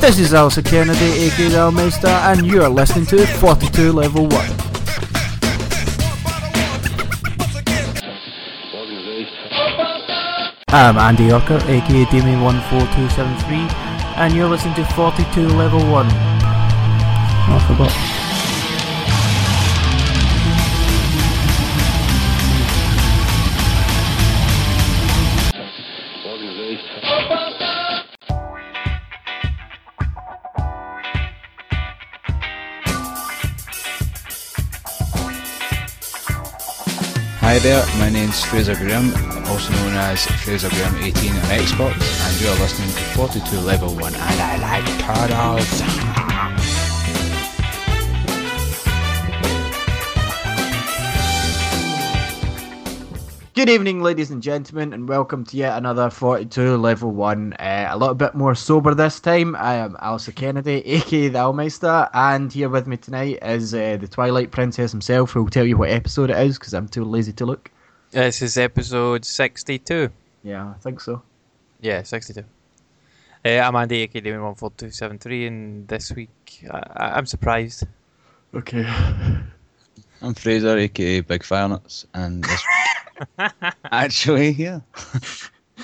This is Alistair Kennedy, aka the Almeister, and you're listening to 42 Level 1. I'm Andy Yorker, aka Damien14273, and you're listening to 42 Level 1. Oh, I forgot. Hi there, my name's Fraser Graham, also known as Fraser Graham 18 on Xbox, and you're listening to 42 Level 1, and I like turtles. Good evening, ladies and gentlemen, and welcome to yet another 42 Level 1. Uh, a little bit more sober this time. I am Alistair Kennedy, aka the Almeister, and here with me tonight is uh, the Twilight Princess himself, who will tell you what episode it is because I'm too lazy to look. This is episode 62. Yeah, I think so. Yeah, 62. Uh, I'm Andy, aka Damien14273, and this week I, I- I'm surprised. Okay. I'm Fraser, aka Big Firenuts, and this actually, yeah.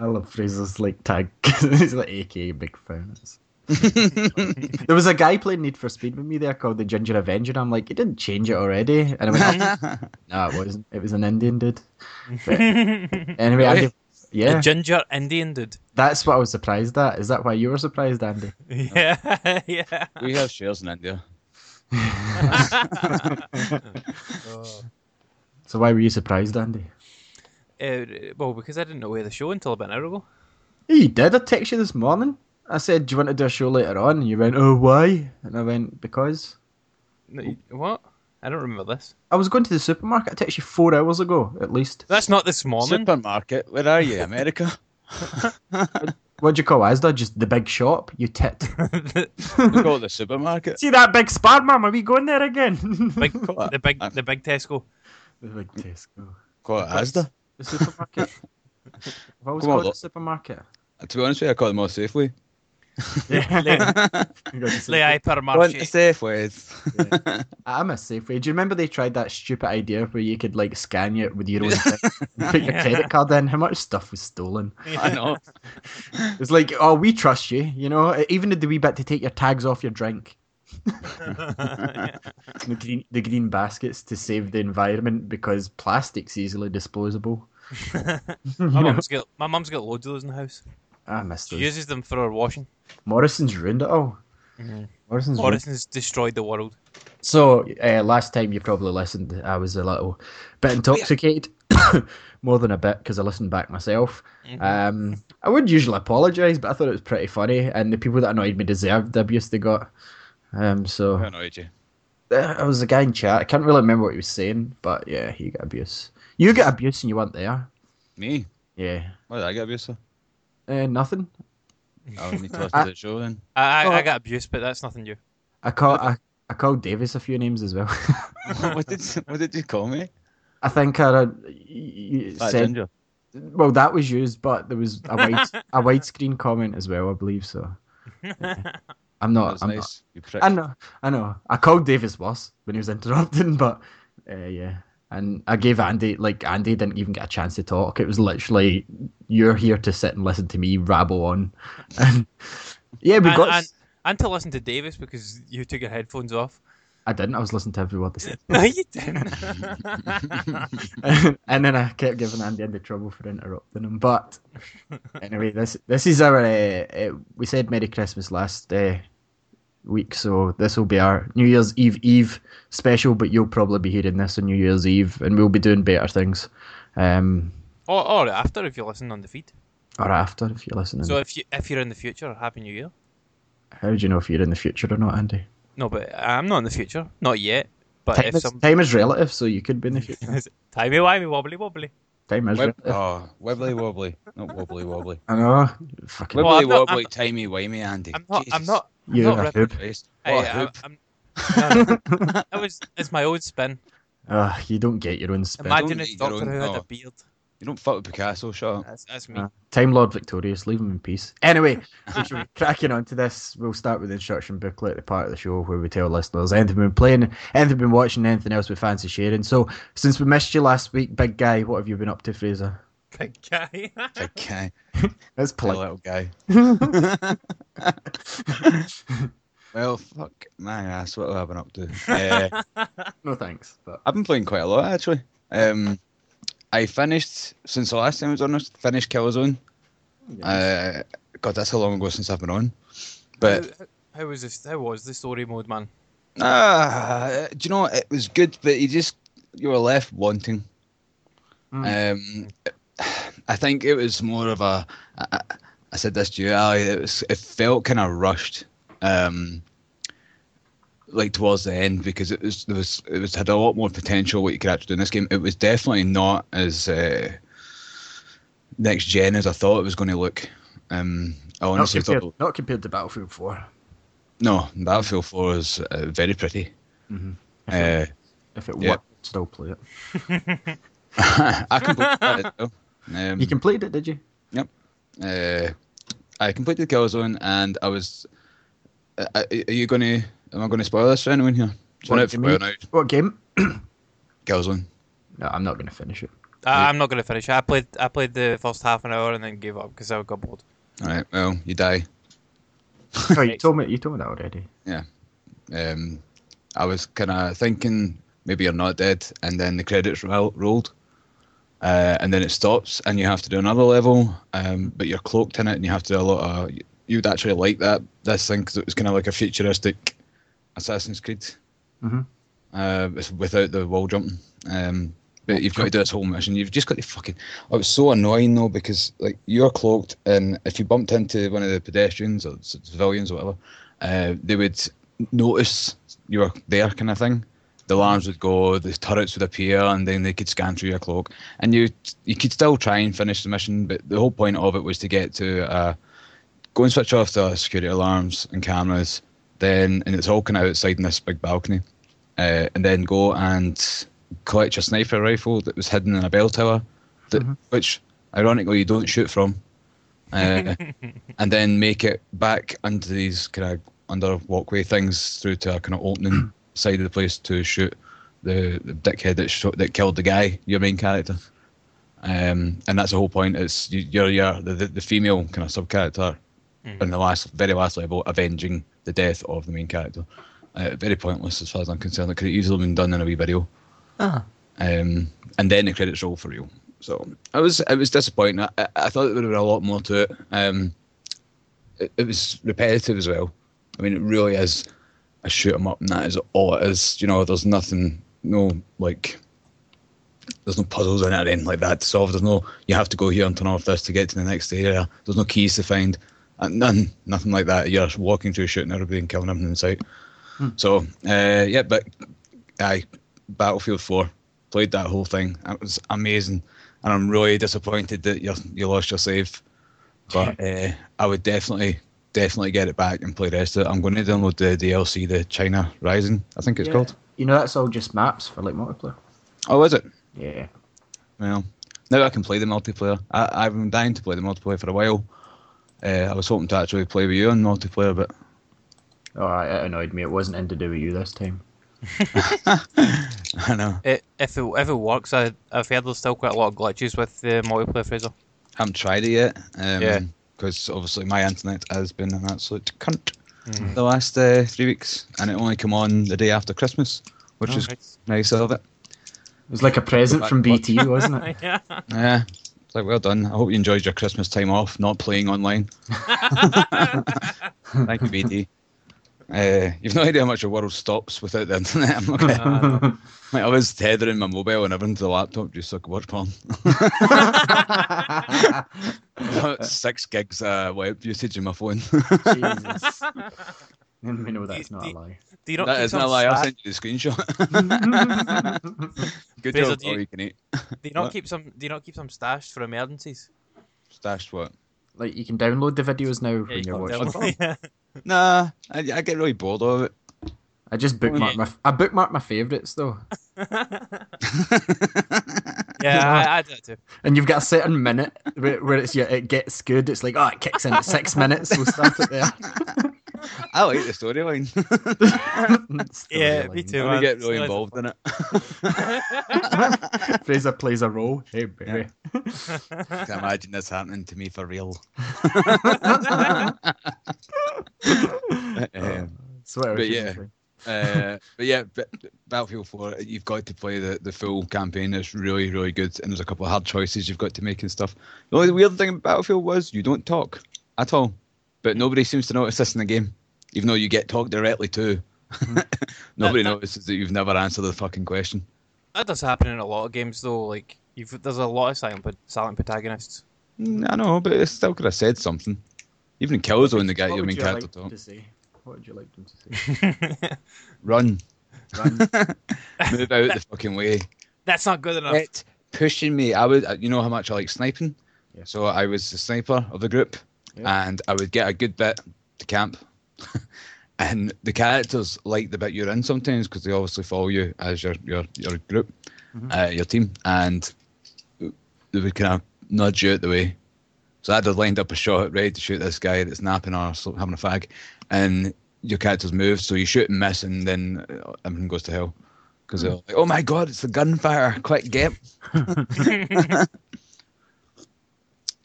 I love Fraser's like tag. He's like aka Big Fans. there was a guy playing Need for Speed with me there called the Ginger Avenger. and I'm like, he didn't change it already. And I went, oh, no, it wasn't. It was an Indian dude. But anyway, I Really? give, yeah, A ginger Indian dude. that's what I was surprised at. Is that why you were surprised, Andy? Yeah, yeah. we have shares in India. Oh. So why were you surprised, Andy? Uh, well, because I didn't know where the show until about an hour ago. Yeah, you did. I texted you this morning. I said, do you want to do a show later on? And you went, oh, why? And I went, because. No, you- What? I don't remember this. I was going to the supermarket. I texted you four hours ago, at least. That's not this morning. Supermarket, where are you, America? What'd you call Asda? Just the big shop? You tit. we call it the supermarket. See that big spar, mum? Are we going there again? big, the big, the big Tesco. The big mm. Tesco. Call it Asda. The supermarket. I've always Come on, called it look. the supermarket. Uh, to be honest with you, I call it more safely. Yeah. Le, You got the le Safeway. Want hypermarché. Safeways. I'm a Safeway. Do you remember they tried that stupid idea where you could like scan it with your own thing and put your Yeah. credit card in? How much stuff was stolen? I know. It's like, oh, we trust you. You know, even the wee bit to take your tags off your drink. The green, the green baskets to save the environment because plastic's easily disposable. my mum's got my mum's got loads of those in the house. I missed She those. uses them for her washing. Morrisons ruined it all. Mhm. Morrisons ruined Morrisons destroyed the world. So uh, last time you probably listened, I was a little bit intoxicated, more than a bit because I listened back myself. Mhm. Um, I would usually apologise, but I thought it was pretty funny, and the people that annoyed me deserved the abuse they got. Um, so Who annoyed you? uh, I was a guy in chat. I can't really remember what he was saying, but yeah, he got abuse. You got abuse and you weren't there. Me? Yeah, Why did I get abuse? for? uh, nothing. I'll need to listen to the show then. I, I, Oh. I got abuse, but that's nothing new. I call I, I called Davis a few names as well. what did what did you call me? I think I uh, y- y- Fat said ginger. Well, that was used, but there was a wide a widescreen comment as well, I believe. So I'm not. I'm nice. You not. I know. I know. I called Davis worse when he was interrupting, but uh, yeah. And I gave Andy like Andy didn't even get a chance to talk. It was literally you're here to sit and listen to me rabble on, and yeah, we and, got. and, and to listen to Davis because you took your headphones off. I didn't. I was listening to every word they said, No, you didn't. and then I kept giving Andy into trouble for interrupting him. But anyway, this this is our. Uh, uh, we said Merry Christmas last uh, week, so this will be our New Year's Eve Eve special. But you'll probably be hearing this on New Year's Eve, and we'll be doing better things, um, or, or after if you listen on the feed. or after if you're listening. So if you if you're in the future, Happy New Year. How do you know if you're in the future or not, Andy? No, but I'm not in the future, not yet. But Time if is, some time is relative, so you could be in the future. timey wimey wobbly wobbly. Time is Wib- relative. oh, wibbly wobbly, not wobbly wobbly. I know. Fucking. Well, Wibbly I'm not- wobbly, timey wimey, Andy. I'm not. I'm not. I'm You're not a hoop. Christ. What a I- hoop. I'm, no, no, was it's my own spin. Uh, you don't get your own spin. Imagine don't if Doctor Who had a beard. You don't fuck with Picasso, shut up. That's, that's me. Uh, Time Lord Victorious, leave him in peace. Anyway, we cracking on to this. We'll start with the instruction booklet, the part of the show where we tell listeners anything we've been playing, anything we've been watching, anything else we fancy sharing. So, since we missed you last week, big guy, what have you been up to, Fraser? Big guy. Big guy. That's Poor polite. little guy. well, fuck my ass. What have I been up to? Uh, No thanks. But I've been playing quite a lot actually. Um, I finished since the last time I was on. Finished Killzone. Uh, God, that's how long ago since I've been on. But how, how was this? How was the story mode, man? ah, do you know it was good, but you just you were left wanting. Um, I think it was more of a. I, I said this to you, Ali. It was. It felt kind of rushed. Um, like towards the end because it was there was it was had a lot more potential what you could actually do in this game. It was definitely not as uh, next gen as I thought it was going to look. Um, I not, honestly compared, thought not compared to Battlefield 4. no Battlefield Four is uh, very pretty. Mhm. Uh, If it yeah. worked, I'd still play it. I completed well. Um, You completed it, did you? uh, I completed Killzone and I was. Uh, are you going to? Am I going to spoil this for anyone here? So What now do you for What game? Killzone. No, I'm not going to finish it. I, I'm not going to finish. it. I played. I played the first half an hour and then gave up because I got bored. All right. Well, you die. Oh, you told me. You told me that already. Yeah. Um, I was kind of thinking maybe you're not dead, and then the credits ro- rolled, uh, and then it stops, and you have to do another level, um, but you're cloaked in it, and you have to do a lot of. You'd actually like that this thing because it was kind of like a futuristic Assassin's Creed, Mhm. uh, without the wall jumping. Um, but you've got to do this whole mission. You've just got to fucking. Oh, it was so annoying though because like you're cloaked, and if you bumped into one of the pedestrians or civilians or whatever, uh, they would notice you were there, kind of thing. The alarms would go, the turrets would appear, and then they could scan through your cloak, and you you could still try and finish the mission. But the whole point of it was to get to uh, go and switch off the security alarms and cameras. Then and it's all kind of outside in this big balcony, uh, and then go and collect your sniper rifle that was hidden in a bell tower, that, Mhm. which ironically you don't shoot from, uh, and then make it back under these kind of under walkway things through to a kind of opening side of the place to shoot the, the dickhead that shot, that killed the guy, your main character. Um, and that's the whole point. It's you, you're, you're the, the, the female kind of sub character Mhm. in the last very last level, avenging the death of the main character. Uh, very pointless as far as I'm concerned. It could have easily been done in a wee video Ah. um, and then the credits roll for real. So I was I was disappointed. I, I thought there would have been a lot more to it. Um, it, it was repetitive as well. I mean, it really is a shoot 'em up, and that is all it is. You know, there's nothing, no like, there's no puzzles in it or anything like that to solve. There's no you have to go here and turn off this to get to the next area. There's no keys to find. Uh, none, nothing like that. You're walking through, shooting everybody, and killing everything in sight. So uh, yeah, but I Battlefield 4 played that whole thing. It was amazing, and I'm really disappointed that you you lost your save. But uh, I would definitely definitely get it back and play the rest of it. I'm going to download the DLC, the China Rising, I think it's Yeah. called. You know, that's all just maps for like multiplayer. Oh, is it? Yeah. Well, now I can play the multiplayer. I, I've been dying to play the multiplayer for a while. Uh, I was hoping to actually play with you on multiplayer, but Oh, it annoyed me. It wasn't in to do with you this time. I know. It, if it if it works, I, I've heard there's still quite a lot of glitches with the multiplayer Fraser. haven't tried it yet. Um, Yeah. Because obviously my internet has been an absolute cunt Mm. the last uh, three weeks, and it only came on the day after Christmas, which is Nice. nice of it. It was like a present from to. BT, wasn't it? yeah. Yeah, it's like well done. I hope you enjoyed your Christmas time off, not playing online. Thank you, BT. Uh, you've no idea how much the world stops without the internet. I'm not gonna- Uh, no. like, I was tethering my mobile and everything to the laptop just so I could watch porn. Six gigs uh, web usage in my phone. Jesus. we know that's not a lie. Do you not that keep isn't some a lie. I'll send you the screenshot. Good Fraser, job. do you- you can eat. Do you not What? keep some? Do you not keep some stashed for emergencies? Stashed what? like you can download the videos now when you you're watching. yeah. Nah, I, I get really bored of it. I just bookmark my I bookmark my favourites though. Yeah, I, I do that too. and you've got a certain minute where, where it's yeah, it gets good. It's like oh, it kicks in at six minutes. We'll start it there. I like the storyline. Yeah, me too. I man. get really involved in it. Fraser plays a role. Hey, baby. Can imagine this happening to me for real. Um, So what But yeah. uh, but yeah, B- Battlefield 4, you've got to play the, the full campaign. It's really, really good. And there's a couple of hard choices you've got to make and stuff. The only weird thing about Battlefield was you don't talk at all. But nobody seems to notice this in the game, even though you get talked directly to. nobody That- that- notices that you've never answered the fucking question. That does happen in a lot of games though. Like you've there's a lot of silent silent protagonists. Mm, I know, but it still could have said something. Even in Killzone, the guy What your would main you character like talk. to say? What would you like them to say? Run, Run. move out the fucking way. That's not good enough. Quit pushing me. I would, you know how much I like sniping. Yeah. So I was the sniper of the group, Yeah. and I would get a good bit to camp. and the characters like the bit you're in sometimes because they obviously follow you as your your your group, Mhm. uh, your team, and they would kind of nudge you out the way. So I'd have lined up a shot ready to shoot this guy that's napping or having a fag, and your characters move, so you shoot and miss, and then uh, everything goes to hell. Because they're like, oh my god, it's the gunfire! Quick, get!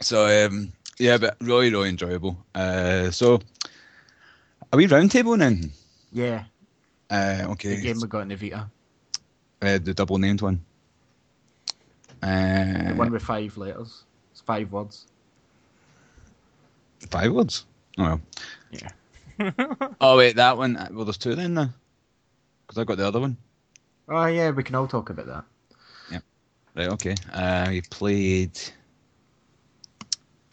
So um, yeah, but really, really enjoyable. Uh, so are we roundtable then? yeah, Uh, okay, the game we got in the Vita. uh, the double named one. Uh, The one with five letters. It's five words. five words. Oh well. Yeah. oh wait, that one. uh, Well, there's two then now. Because I got the other one. Oh yeah, we can all talk about that. Yeah. Right. Okay. Uh, we played.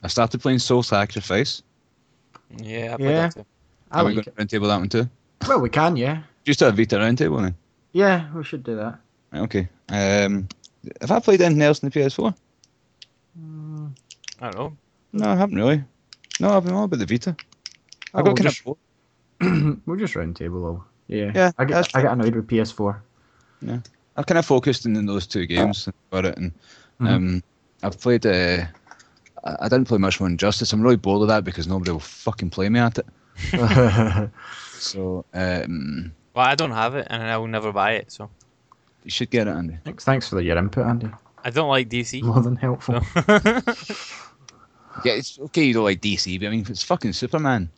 I started playing Soul Sacrifice. yeah, I played Yeah. that too. I Are we going it. to roundtable that one too? Well, we can, yeah. Just a Vita roundtable then. Yeah, we should do that. Right, okay. Um, have I played anything else in the PS4? Mm, I don't know. No, I haven't really. No, I've been all about the Vita. I Oh, got we'll kind just- of we'll just round table though. Yeah. Yeah, I get I get annoyed with PS4. Yeah. I've kind of focused in those two games about it, and Mhm. um, I've played. Uh, I I didn't play much more Injustice. I'm really bored of that because nobody will fucking play me at it. So um, Well, I don't have it, and I will never buy it. So you should get it, Andy. thanks, thanks for your input, Andy. I don't like DC. More than helpful. Yeah, it's okay. You don't like DC, but I mean, it's fucking Superman.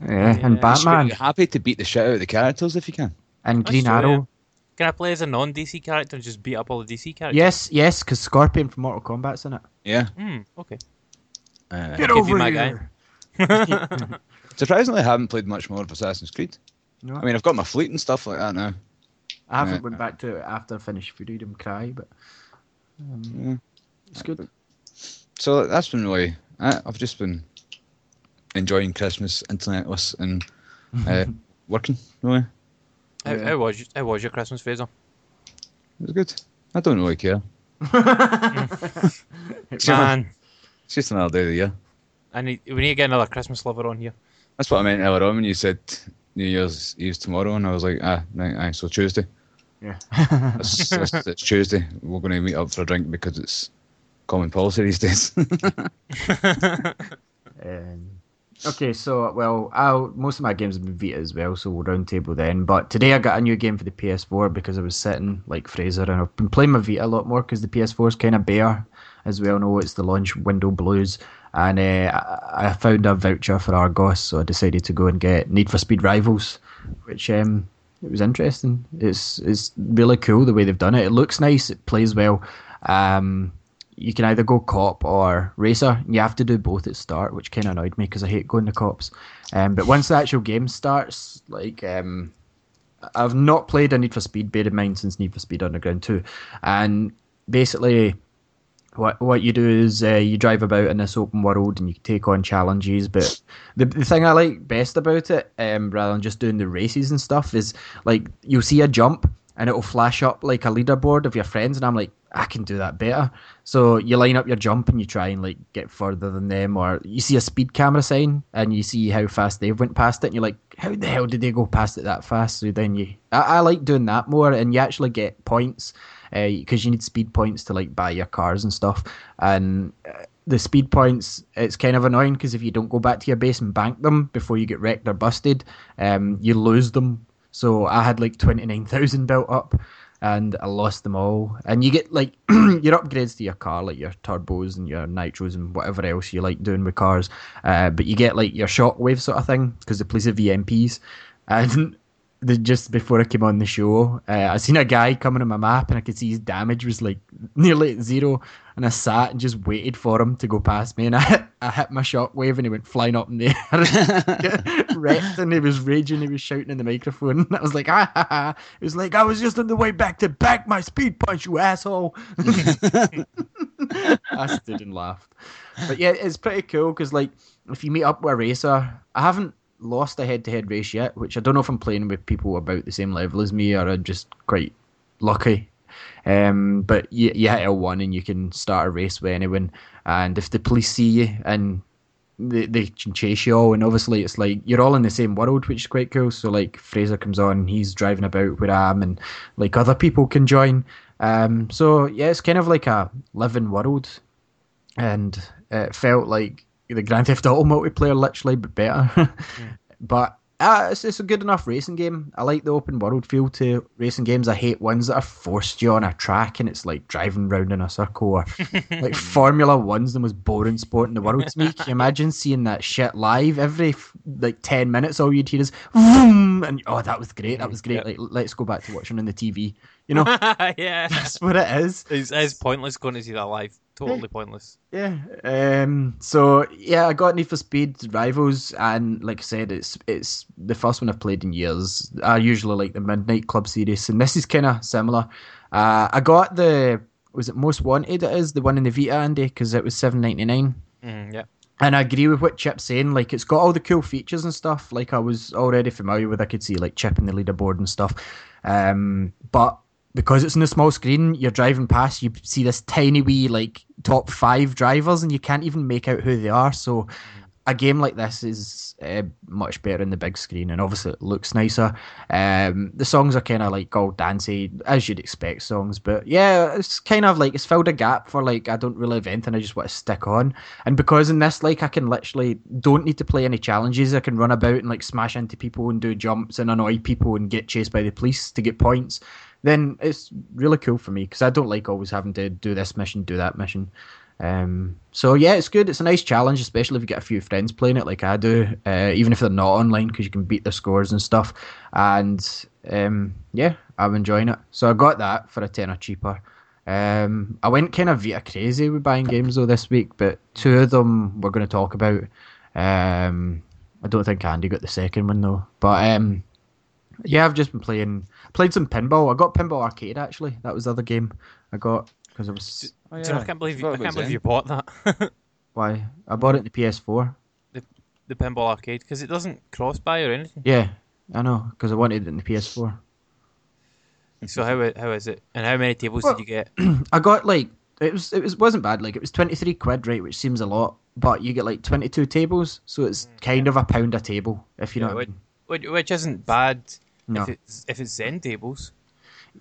Yeah, and Yeah. You should be Batman happy to beat the shit out of the characters if you can. and That's Green true, Arrow. Can I play as a non-DC character and just beat up all the DC characters? Yes, yes, because Scorpion from Mortal Kombat's in it. Yeah. Hmm. Okay. Uh, Get over my guy. surprisingly, I haven't played much more of Assassin's Creed. No, I mean, I've got my fleet and stuff like that now. I haven't yeah. went back to it after I finished Freedom Cry, but um, Yeah. it's good. So that's been really. I, I've just been enjoying Christmas internetless and uh, working. Really, How, Yeah. how was your, how was your Christmas, Fraser? it was good. I don't really care. Man, It's just another day of the year. I need we need to get another Christmas lover on here. That's what I meant earlier on when you said New Year's Eve's tomorrow, and I was like, ah, right, aye, so Tuesday. yeah. It's, it's, it's Tuesday. We're going to meet up for a drink because it's common policy these days. Um, okay, so well, I'll, most of my games have been Vita as well, so we'll roundtable then. But today I got a new game for the PS4 because I was sitting like Fraser, and I've been playing my Vita a lot more because the PS4 is kind of bare, as we all know. It's the launch window blues, and uh, I, found a voucher for Argos, so I decided to go and get Need for Speed Rivals, which um, it was interesting. It's it's really cool the way they've done it. It looks nice. It plays well. Um, you can either go cop or racer. You have to do both at start, which kind of annoyed me because I hate going to cops. Um, but once the actual game starts, like um, I've not played a Need for Speed, bear in mind, since Need for Speed Underground 2, and basically. What what you do is uh, you drive about in this open world and you take on challenges. But the the thing I like best about it, um, rather than just doing the races and stuff, is like you'll see a jump and it'll flash up like a leaderboard of your friends, and I'm like, I can do that better. So you line up your jump and you try and like get further than them, or you see a speed camera sign and you see how fast they've went past it, and you're like, how the hell did they go past it that fast? So then you, I, I like doing that more, and you actually get points because uh, you need speed points to like buy your cars and stuff, and. Uh, the speed points, it's kind of annoying because if you don't go back to your base and bank them before you get wrecked or busted, um, you lose them. So I had like 29,000 built up and I lost them all. And you get like your upgrades to your car, like your turbos and your nitros and whatever else you like doing with cars. Uh, but you get like your shockwave sort of thing because the police have EMPs. And the, just before I came on the show, uh, I seen a guy coming on my map and I could see his damage was like nearly zero. And I sat and just waited for him to go past me. And I I hit my shockwave and he went flying up in the air, wrecked. And he was raging. He was shouting in the microphone. And I was like, ah, ha, ha. It was like, I was just on the way back to back my speed punch, you asshole. I stood and laughed. But yeah, it's pretty cool because, like, if you meet up with a racer, I haven't lost a head-to-head race yet, which I don't know if I'm playing with people about the same level as me or I'm just quite lucky. Um, but you, you hit L1 and you can start a race with anyone, and if the police see you and they, they can chase you all, and obviously it's like you're all in the same world, which is quite cool. So like Fraser comes on, he's driving about where I am, and like other people can join. Um, so yeah, it's kind of like a living world, and it felt like the Grand Theft Auto multiplayer, literally, but better. yeah. But uh, it's, it's a good enough racing game. I like the open world feel to racing games. I hate ones that are forced you on a track and it's like driving round in a circle or like Formula One's the most boring sport in the world to me. Can you imagine seeing that shit live every like 10 minutes? All you'd hear is vroom, and oh, that was great. That was great. Like, let's go back to watching on the TV. You know, yeah, that's what it is. It's, it's pointless going to see that live. Totally pointless. Yeah. Um. So yeah, I got Need for Speed Rivals, and like I said, it's it's the first one I've played in years. I usually like the Midnight Club series, and this is kind of similar. Uh, I got the was it Most Wanted? It is the one in the Vita, Andy, because it was seven ninety nine. Mm, yeah. And I agree with what Chip's saying. Like, it's got all the cool features and stuff. Like, I was already familiar with. I could see like Chip in the leaderboard and stuff. Um, but because it's in a small screen, you're driving past, you see this tiny wee like top five drivers, and you can't even make out who they are. So, a game like this is uh, much better in the big screen, and obviously it looks nicer. Um, the songs are kind of like all dancey, as you'd expect songs, but yeah, it's kind of like it's filled a gap for like I don't really have anything I just want to stick on. And because in this, like I can literally don't need to play any challenges. I can run about and like smash into people and do jumps and annoy people and get chased by the police to get points then it's really cool for me because I don't like always having to do this mission, do that mission. Um, so yeah, it's good. It's a nice challenge, especially if you get a few friends playing it like I do, uh, even if they're not online because you can beat their scores and stuff. And um, yeah, I'm enjoying it. So I got that for a tenner cheaper. Um, I went kind of Vita crazy with buying games though this week, but two of them we're going to talk about. Um, I don't think Andy got the second one though, but um, yeah, I've just been playing played some pinball. I got Pinball Arcade actually. That was the other game I got because I was. Oh, yeah. I can't believe you, I can't believe you bought that. Why? I bought it in the PS4. The the Pinball Arcade because it doesn't cross buy or anything. Yeah, I know because I wanted it in the PS4. So how how is it? And how many tables well, did you get? I got like it was it was wasn't bad. Like it was twenty three quid, right? Which seems a lot, but you get like twenty two tables, so it's mm, kind of a pound a table, if you know. Which, I mean. which isn't bad no. If it's if it's Zen tables.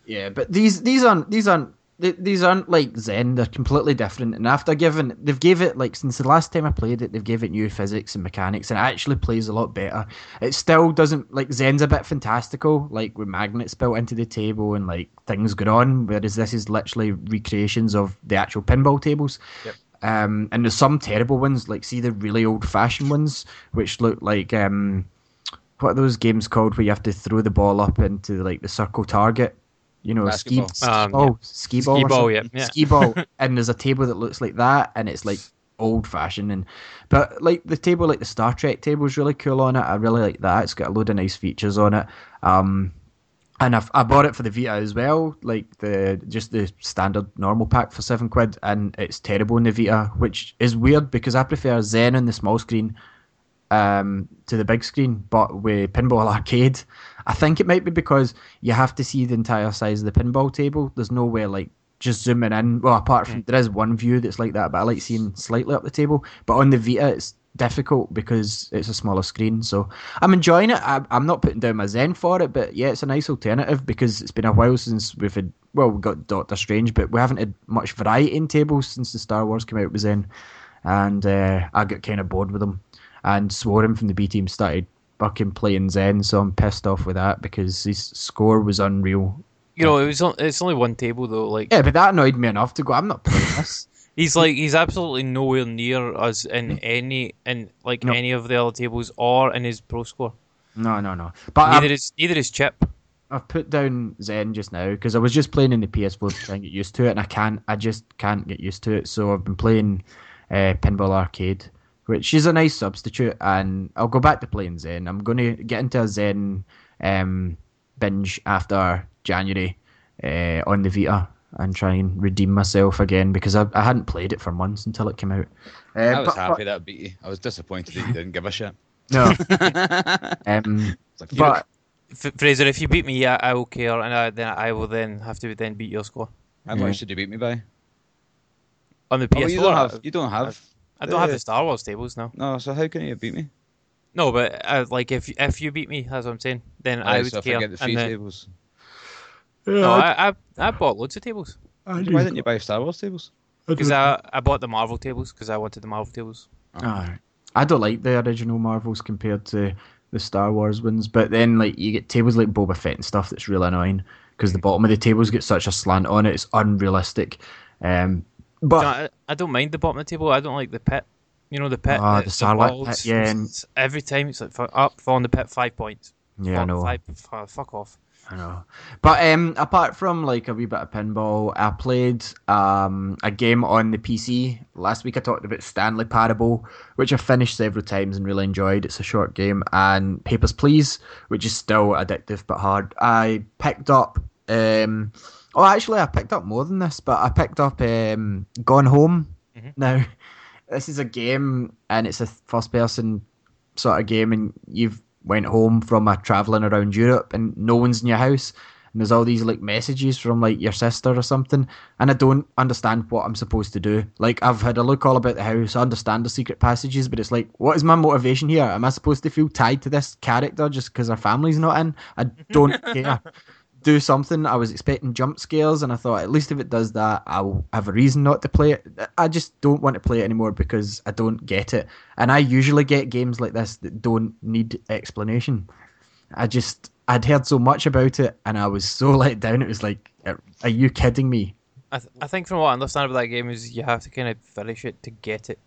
Yeah, but these these aren't these aren't these aren't like Zen. They're completely different. And after giving, they've gave it like since the last time I played it, they've given it new physics and mechanics, and it actually plays a lot better. It still doesn't like Zen's a bit fantastical, like with magnets built into the table and like things going on. Whereas this is literally recreations of the actual pinball tables. Yep. Um, and there's some terrible ones, like see the really old fashioned ones, which look like um, what are those games called where you have to throw the ball up into like the circle target? You know, Basketball. ski, um, ball, yeah. ski ball, ski ball, yeah, yeah. ski ball, and there's a table that looks like that, and it's like old fashioned and but like the table like the Star Trek table is really cool on it. I really like that. It's got a load of nice features on it. Um and I've, I bought it for the Vita as well, like the just the standard normal pack for seven quid, and it's terrible in the Vita, which is weird because I prefer Zen on the small screen um, to the big screen, but with Pinball Arcade, I think it might be because you have to see the entire size of the pinball table. There's nowhere like just zooming in. Well, apart from there is one view that's like that, but I like seeing slightly up the table. But on the Vita, it's difficult because it's a smaller screen. So I'm enjoying it. I, I'm not putting down my Zen for it, but yeah, it's a nice alternative because it's been a while since we've had. Well, we got Doctor Strange, but we haven't had much variety in tables since the Star Wars came out with Zen, and uh, I got kind of bored with them and swore him from the B team started fucking playing Zen, so I'm pissed off with that because his score was unreal. You know, it was on- it's only one table though. Like Yeah, but that annoyed me enough to go. I'm not playing this. he's like he's absolutely nowhere near us in any in like No. any of the other tables or in his pro score. No, no, no. But Neither I've, is neither is Chip. I've put down Zen just now because I was just playing in the PS4 to try and get used to it, and I can't. I just can't get used to it. So I've been playing uh, Pinball Arcade, which is a nice substitute, and I'll go back to playing Zen. I'm going to get into a Zen um, binge after January uh, on the Vita and try and redeem myself again because I, I hadn't played it for months until it came out. Uh, I was but- happy but- that beat you. I was disappointed that you didn't give a shit. No. um, like, but F- Fraser, if you beat me, I, I will care, and I, then I will then have to then beat your score how much did you beat me by? on the Oh, PS4. you don't have. You don't have. I don't have uh, the Star Wars tables now. No, so how can you beat me? No, but uh, like if if you beat me, that's what I'm saying. Then I would so if care. I get the free and then- tables, no, I, I I bought loads of tables why didn't you buy Star Wars tables? because I I bought the Marvel tables because I wanted the Marvel tables. Aye. I don't like the original Marvels compared to the Star Wars ones, but then like you get tables like Boba Fett and stuff that's really annoying because the bottom of the tables get such a slant on it; it's unrealistic. Um, but No, I, I don't mind the bottom of the table. I don't like the pit. You know the pit. Ah, the Sarlacc walls. pit, yeah, and- Every time it's like up, fall on the pit, five points. yeah, I know, Five, f- fuck off. I know. But um, apart from like a wee bit of pinball, I played um a game on the PC last week. I talked about Stanley Parable, which I finished several times and really enjoyed. It's a short game, and Papers Please, which is still addictive but hard. I picked up um. Oh, actually, I picked up more than this, but I picked up um, Gone Home. Mhm. Now, this is a game, and it's a first-person sort of game, and you've went home from a traveling around Europe, and no one's in your house, and there's all these like messages from like your sister or something, and I don't understand what I'm supposed to do. Like I've had a look all about the house, I understand the secret passages, but it's like, what is my motivation here? Am I supposed to feel tied to this character just because her family's not in? I don't care. Do something. I was expecting jump scares, and I thought at least if it does that, I'll have a reason not to play it. I just don't want to play it anymore because I don't get it. And I usually get games like this that don't need explanation. I just I'd heard so much about it, and I was so let down. It was like, are you kidding me? I, th- I think from what I understand about that game is you have to kind of finish it to get it.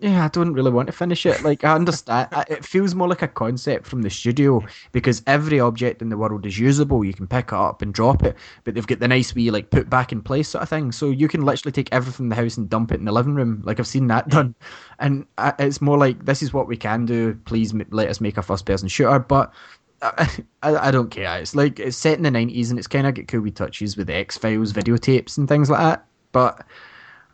Yeah, I don't really want to finish it. Like I understand, it feels more like a concept from the studio because every object in the world is usable. You can pick it up and drop it, but they've got the nice wee like put back in place sort of thing. So you can literally take everything in the house and dump it in the living room. Like I've seen that done, and uh, it's more like this is what we can do. Please m- let us make a first person shooter, but. I, I I don't care. It's like it's set in the nineties and it's kind of got cool wee touches with X Files videotapes and things like that. But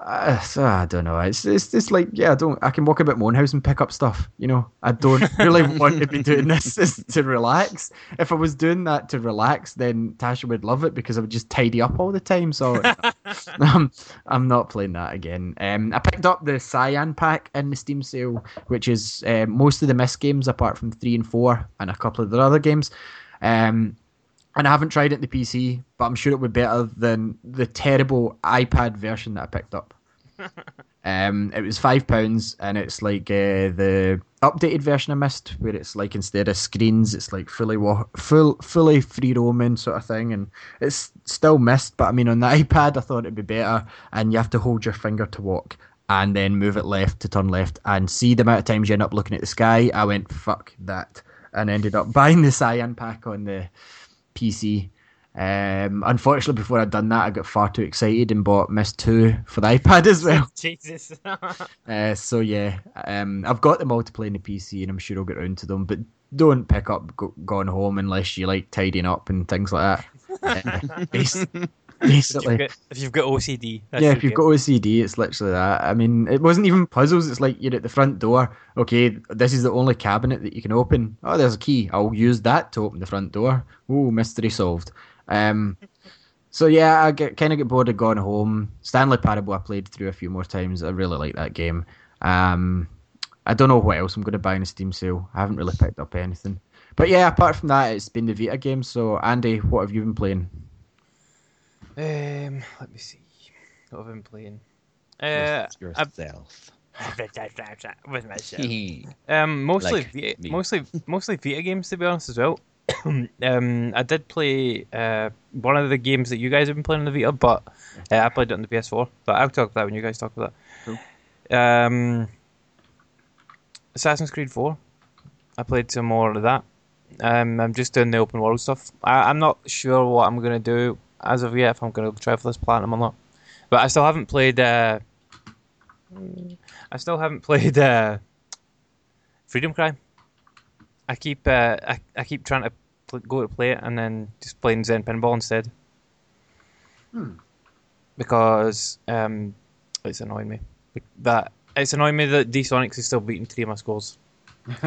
uh, so I don't know. It's it's just like yeah, I don't. I can walk about my own house and pick up stuff. You know, I don't really want to be doing this to relax. If I was doing that to relax, then Tasha would love it because I would just tidy up all the time. So um, I'm not playing that again. Um, I picked up the Cyan pack in the Steam sale, which is uh, most of the Myst games apart from three and four and a couple of the other games. Um, and I haven't tried it in the PC, but I'm sure it would be better than the terrible iPad version that I picked up. Um, it was five pounds, and it's like uh, the updated version I missed, where it's like instead of screens, it's like fully wa- full, fully free roaming sort of thing, and it's still Myst. But I mean, on the iPad, I thought it'd be better, and you have to hold your finger to walk. And then move it left to turn left, and see the amount of times you end up looking at the sky. I went fuck that, and ended up buying the Cyan pack on the PC. Um, unfortunately, before I'd done that, I got far too excited and bought Myst 2 for the iPad as well. Jesus. Uh, so yeah, um, I've got them all to play in the PC, and I'm sure I'll get around to them. But don't pick up go- Gone Home unless you like tidying up and things like that. Uh, bas- if, basically, you've got, if you've got OCD. yeah, if you've got OCD, it's literally that. I mean, it wasn't even puzzles. It's like you're at the front door. Okay, this is the only cabinet that you can open. Oh, there's a key. I'll use that to open the front door. Oh, mystery solved. Um, So yeah, I get kind of get bored of going home. Stanley Parable I played through a few more times. I really like that game. Um, I don't know what else I'm going to buy in a Steam sale. I haven't really picked up anything. But yeah, apart from that, it's been the Vita games. So Andy, what have you been playing? Um, let me see. What have I been playing? Uh, With yourself. with myself. Um, mostly, Like Vita, mostly, mostly Vita games to be honest as well. um, I did play uh, one of the games that you guys have been playing on the Vita, but uh, I played it on the PS4. But I'll talk about that when you guys talk about that. Um, Assassin's Creed 4. I played some more of that. Um, I'm just doing the open world stuff. I, I'm not sure what I'm gonna do as of yet. If I'm gonna try for this platinum or not, but I still haven't played. Uh, I still haven't played uh, Freedom Cry. I keep uh, I, I keep trying to pl- go to play it and then just playing Zen Pinball instead. Because um, it's annoying me. That it's annoying me that D Sonics is still beating three of my scores.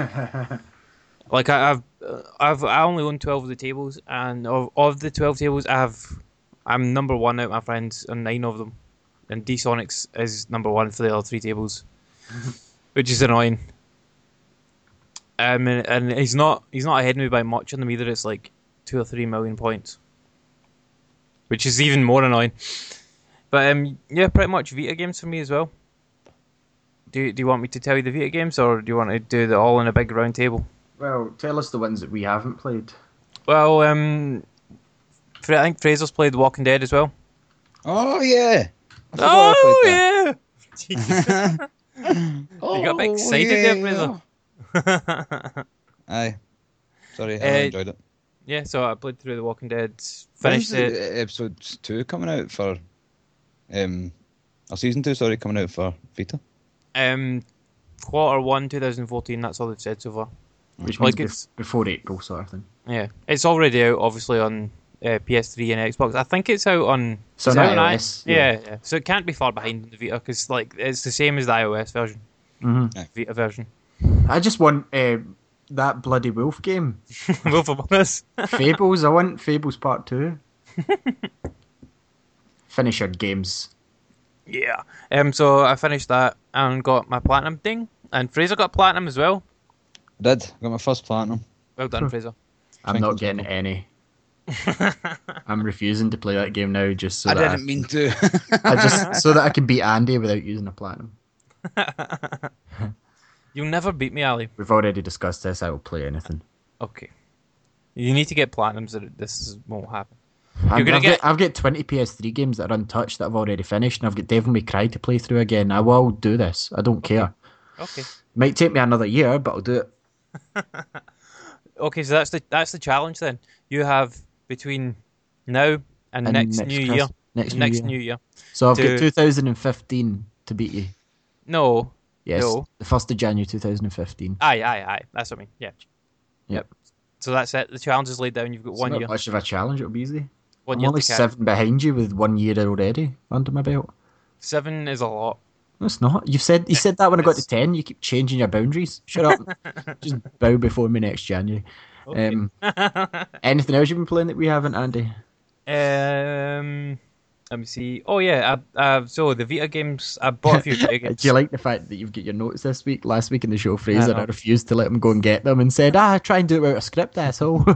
Like I, I've uh, I've I only own twelve of the tables, and of of the twelve tables, I have I'm number one out of my friends on nine of them, and D Sonics is number one for the other three tables, which is annoying. Um, and, and he's not he's not ahead of me by much on them either. It's like two or three million points, which is even more annoying. But um, yeah, pretty much Vita games for me as well. Do you, do you want me to tell you the Vita games, or do you want to do the all in a big round table? Well, tell us the ones that we haven't played. Well, um, I think Fraser's played The Walking Dead as well. Oh yeah. I forgot I Oh yeah! that. You got a bit Oh, excited there, yeah. Aye. Sorry, I Uh, enjoyed it. yeah, so I played through The Walking Dead, When's finished the, it. uh, episode two coming out for um or season two, sorry, coming out for Vita. Um, quarter one, 2014. That's all they've said so far. Which Like means it's- before April, sort of thing. Yeah, it's already out, obviously on uh, PS3 and Xbox. I think it's out on. So is on it on i- iOS, yeah. yeah. yeah, So it can't be far behind in the Vita because like it's the same as the iOS version, hmm Vita version. I just want uh, that bloody wolf game, Wolf Among Us. Fables. I want Fables Part Two. Finish your games. Yeah. Um. So I finished that and got my platinum thing, and Fraser got platinum as well. I did. Got my first platinum. Well done, Fraser. I'm Thank not you. getting any. I'm refusing to play that game now, just so I that didn't mean to. I just so that I can beat Andy without using a platinum. You'll never beat me, Ali. We've already discussed this. I will play anything. Okay. You need to get platinum so that this is- won't happen. I'm, gonna I've, get- got, I've got 20 PS3 games that are untouched that I've already finished, and I've got Devil May Cry to play through again. I will do this. I don't care. Okay. Might take me another year, but I'll do it. Okay, so that's the that's the challenge then. You have between now and, And next, next new Chris- year. next new next year. new year. So I've to- got 2015 to beat you. No. Yes, No. the first of January 2015. Aye, aye, aye. That's what I mean. Yeah. Yep. So that's it. The challenge is laid down. You've got It's one not year. much of a challenge. It'll be easy. One I'm only seven behind you with one year already under my belt. Seven is a lot. No, it's not. You said you said that when I got to ten. You keep changing your boundaries. Shut up. Just bow before me next January. Okay. Um, anything else you've been playing that we haven't, Andy? Um, let me see. Oh yeah, I, uh, so the Vita games. I bought a few Vita games. Do you like the fact that you've got your notes this week? Last week in the show, Fraser, know. I refused to let him go and get them and said, "Ah, try and do it without a script, asshole."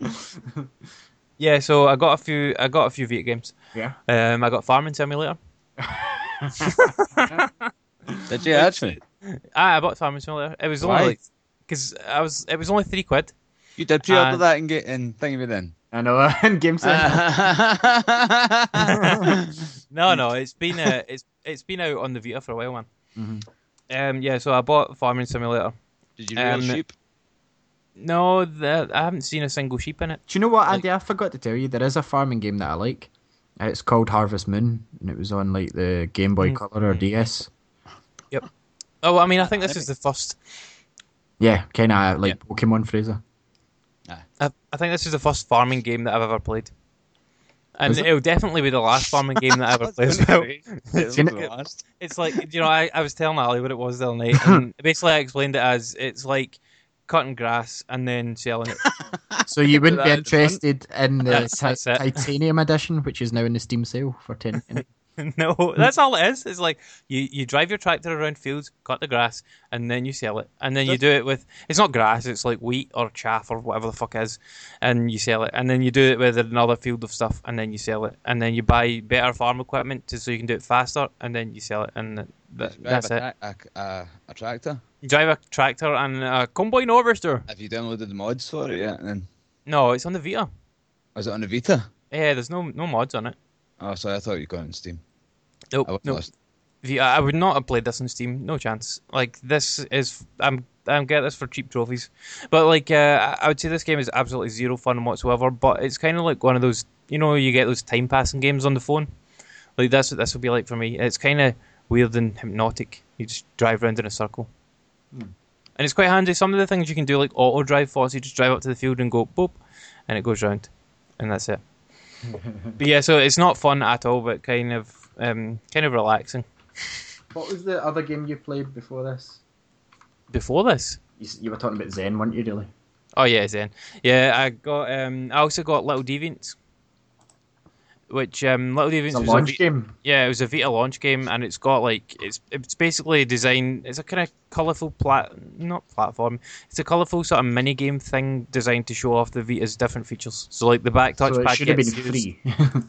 Yeah, so I got a few. I got a few Vita games. yeah. Um, I got Farming Simulator. did you actually? Ah, I bought Farming Simulator. It was Why? only like because I was. It was only three quid. You did pre-order Uh, that and get and think of it then. I know. And game center. No, no, it's been uh, it's it's been out on the Vita for a while, man. Mhm. Um, yeah, so I bought Farming Simulator. Did you real Um, sheep? No, the, I haven't seen a single sheep in it. Do you know what, like- Andy? I forgot to tell you. There is a farming game that I like. Uh, It's called Harvest Moon, and it was on like the Game Boy Mm. Color or DS. Yep. Oh, I mean, I think this is the first. Yeah, kind of like Pokemon Fraser. I, I think this is the first farming game that I've ever played, and it? it'll definitely be the last farming game that I ever play as well. It's Seen the it? last. It's like you know, I, I was telling Ali what it was the other night, and basically I explained it as it's like cutting grass, and then selling it. So you wouldn't be That is fun. interested in the That's- that's it. titanium edition, which is now in the Steam sale for ten. no, that's all it is. It's like you, you drive your tractor around fields, cut the grass, and then you sell it. And then you do it with it's not grass, it's like wheat or chaff or whatever the fuck is, and you sell it. And then you do it with another field of stuff, and then you sell it. And then you buy better farm equipment to, so you can do it faster, and then you sell it. And that, that's a, it. a, a, a tractor. You drive a tractor and a combine harvester. Have you downloaded the mods for it yet? Then No, it's on the Vita. Is it on the Vita? Yeah, there's no no mods on it. Oh, sorry, I thought you got it on Steam. I Nope, wasn't nope. list- I would not have played this on Steam. No chance. Like this is I'm I'm getting this for cheap trophies, but like uh, I would say this game is absolutely zero fun whatsoever. But it's kind of like one of those you know you get those time passing games on the phone. Like that's what this would be like for me. It's kind of weird and hypnotic. You just drive around in a circle. And it's quite handy. Some of the things you can do, like auto drive force, you just drive up to the field and go boop, and it goes round, and that's it. but yeah, so it's not fun at all, but kind of um, kind of relaxing. what was the other game you played before this? Before this, You, you were talking about Zen, weren't you? Really? oh yeah, Zen. Yeah, I got. Um, I also got Little Deviants, which um, Little Deviants It's a was launch Vi- game. Yeah, it was a Vita launch game, and it's got like it's it's basically designed. It's a kind of colourful plat, not platform. It's a colourful sort of mini game thing designed to show off the Vita's different features. So like the back So it touchpad should have been used- free.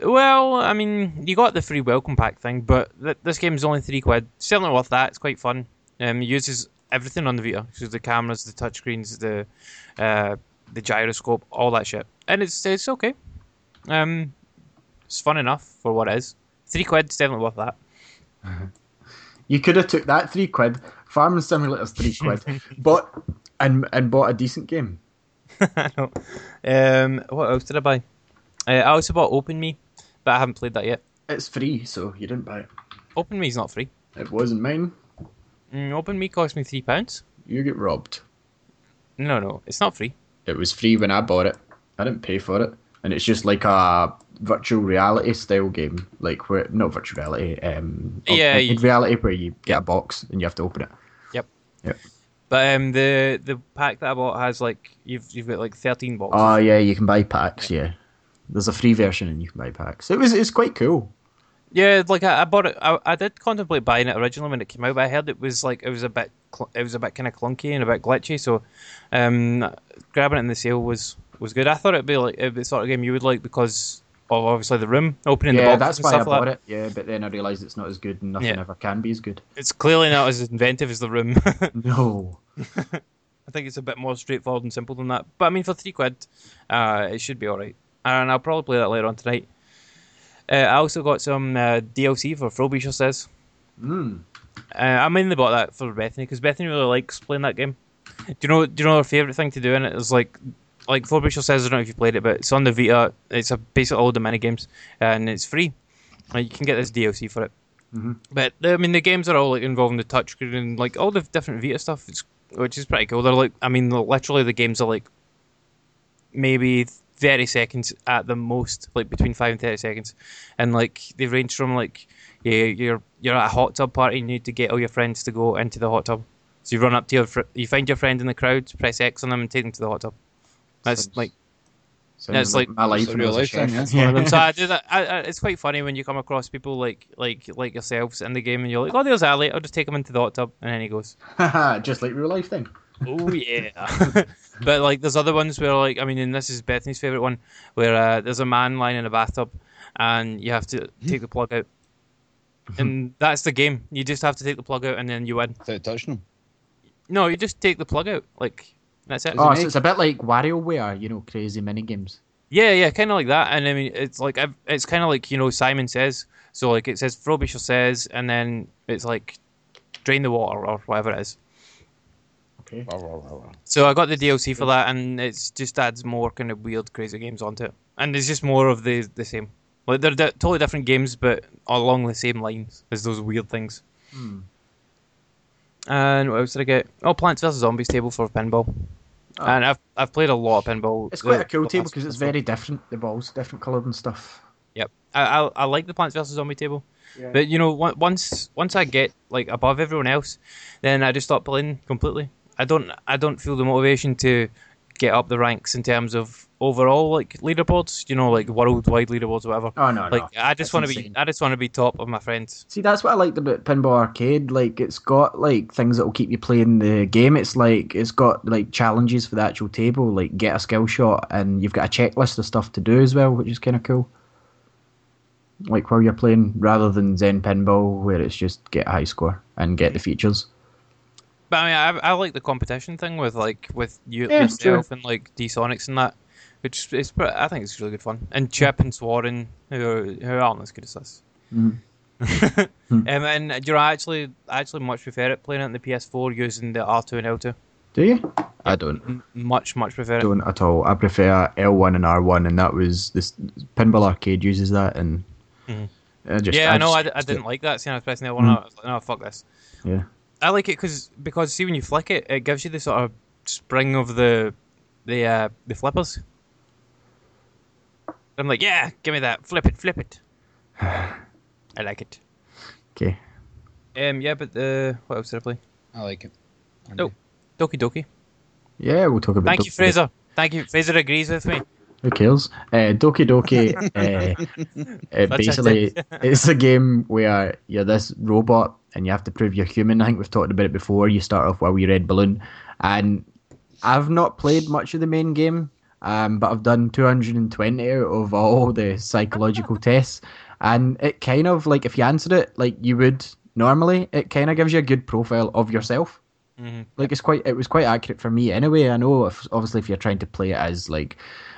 Well, I mean, you got the free welcome pack thing, but th- this game is only three quid. Certainly worth that. It's quite fun. Um, it uses everything on the Vita, so the cameras, the touchscreens, the uh, the gyroscope, all that shit, and it's it's okay. Um, it's fun enough for what it is. Three quid, definitely worth that. you could have took that three quid. Farming Simulator's three quid, but and and bought a decent game. I know. Um, what else did I buy? Uh, I also bought Open Me, but I haven't played that yet. It's free, so you didn't buy it. Open Me's not free. It wasn't mine. Mm, Open Me cost me three pounds. You get robbed. No, no, it's not free. It was free when I bought it. I didn't pay for it, and it's just like a virtual reality style game, like where not virtual reality, um, Yeah, you- reality where you get a box and you have to open it. Yep. Yep. But um, the the pack that I bought has like you've you've got like thirteen boxes. Oh yeah, you can buy packs. Yeah, there's a free version and you can buy packs. It was it's quite cool. yeah, like I, I bought it. I, I did contemplate buying it originally when it came out, but I heard it was like it was a bit cl- it was a bit kind of clunky and a bit glitchy. So, um, grabbing it in the sale was was good. I thought it'd be like it'd be the sort of game you would like because of obviously the room opening the yeah, that's why I like bought that. it. Yeah, but then I realised it's not as good and nothing Yeah. ever can be as good. It's clearly not as inventive as the room. No. I think it's a bit more straightforward and simple than that. But I mean, for three quid, uh, it should be all right. And I'll probably play that later on tonight. Uh, I also got some uh, DLC for Frobisher says. Mm. Uh, I mainly bought that for Bethany because Bethany really likes playing that game. Do you know? Do you know her favorite thing to do in it? is like, like Frobisher says. I don't know if you played it, but it's on the Vita. It's a basically all the mini games, and it's free. And you can get this DLC for it. Mhm. But I mean, the games are all like involving the touchscreen and like all the different Vita stuff. It's which is pretty cool. They're like, I mean, literally the games are like maybe thirty seconds at the most, like between five and thirty seconds, and like they range from like you you're you're at a hot tub party and you need to get all your friends to go into the hot tub. So you run up to your fr- you find your friend in the crowd, press X on them, and take them to the hot tub. That's Sounds- like Sounds it's like- my life it's a when I real life thing, chef. yeah. one of them. So I do that. I, I, it's quite funny when you come across people like like like yourselves in the game, and you're like, "Oh, there's Ali. I'll just take him into the hot tub," and then he goes, Just like real life thing. "Oh yeah." but like, there's other ones where like, I mean, and this is Bethany's favorite one, where uh, there's a man lying in a bathtub, and you have to take the plug out, and that's the game. You just have to take the plug out, and then you win. Without touching them. No, you just take the plug out. Like that's it. Oh, so it's a bit like WarioWare, you know, crazy mini games. Yeah, yeah, kind of like that. And I mean, it's like I've- it's kind of like you know Simon says. So like it says Frobisher says, and then it's like drain the water or whatever it is. So I got the DLC for that, and it just adds more kind of weird, crazy games onto it, and it's just more of the the same. Like they're di- totally different games, but along the same lines as those weird things. Hmm. And what else did I get? Oh, Plants vs Zombies table for pinball. Oh. And I've I've played a lot of pinball. It's quite the- a cool table because it's very different. The balls different coloured and stuff. Yep, I, I I like the Plants vs Zombie table, Yeah. but you know once once I get like above everyone else, then I just stop playing completely. I don't I don't feel the motivation to get up the ranks in terms of overall like leaderboards. You know, like worldwide leaderboards, or whatever. Oh no, Like I just want to be I just want to be top of my friends. See, that's what I liked about Pinball Arcade. Like, it's got like things that will keep you playing the game. It's like it's got like challenges for the actual table, like get a skill shot, and you've got a checklist of stuff to do as well, which is kind of cool. Like while you're playing, rather than Zen Pinball, where it's just get a high score and get the features. But I mean, I, I like the competition thing with like with you Yeah, it's true. yourself and like D Sonics and that, which is pre- I think it's really good fun. And Chip and Swarren, who are, who aren't as good as us. Mhm. um, and you know, I actually I actually much prefer it playing it on the PS4 using the R2 and L2. Do you? I don't. M- much much prefer it. Don't at all. I prefer L1 and R1, and that was this Pinball Arcade uses that, and Mhm. I just, yeah, I know. I, just- d- I didn't like that. Seeing I was pressing L1, I was like, no, fuck this. Yeah. I like it cause, because see when you flick it, it gives you the sort of spring of the the uh, the flippers. I'm like, yeah, give me that, flip it, flip it. I like it. Okay. Um, yeah, but uh, what else did I play? I like it. Oh. Doki Doki. Yeah, we'll talk about. Thank you, Doki Doki. Fraser. Thank you. Fraser agrees with me. Who cares? Uh, Doki Doki. uh, uh, basically, it's a game where you're this robot and you have to prove you're human. I think we've talked about it before. You start off with a wee red balloon, and I've not played much of the main game, um, but I've done 220 of all the psychological tests, and it kind of like if you answer it like you would normally, it kind of gives you a good profile of yourself Mhm. like it's quite it was quite accurate for me anyway i know if, obviously if you're trying to play it as like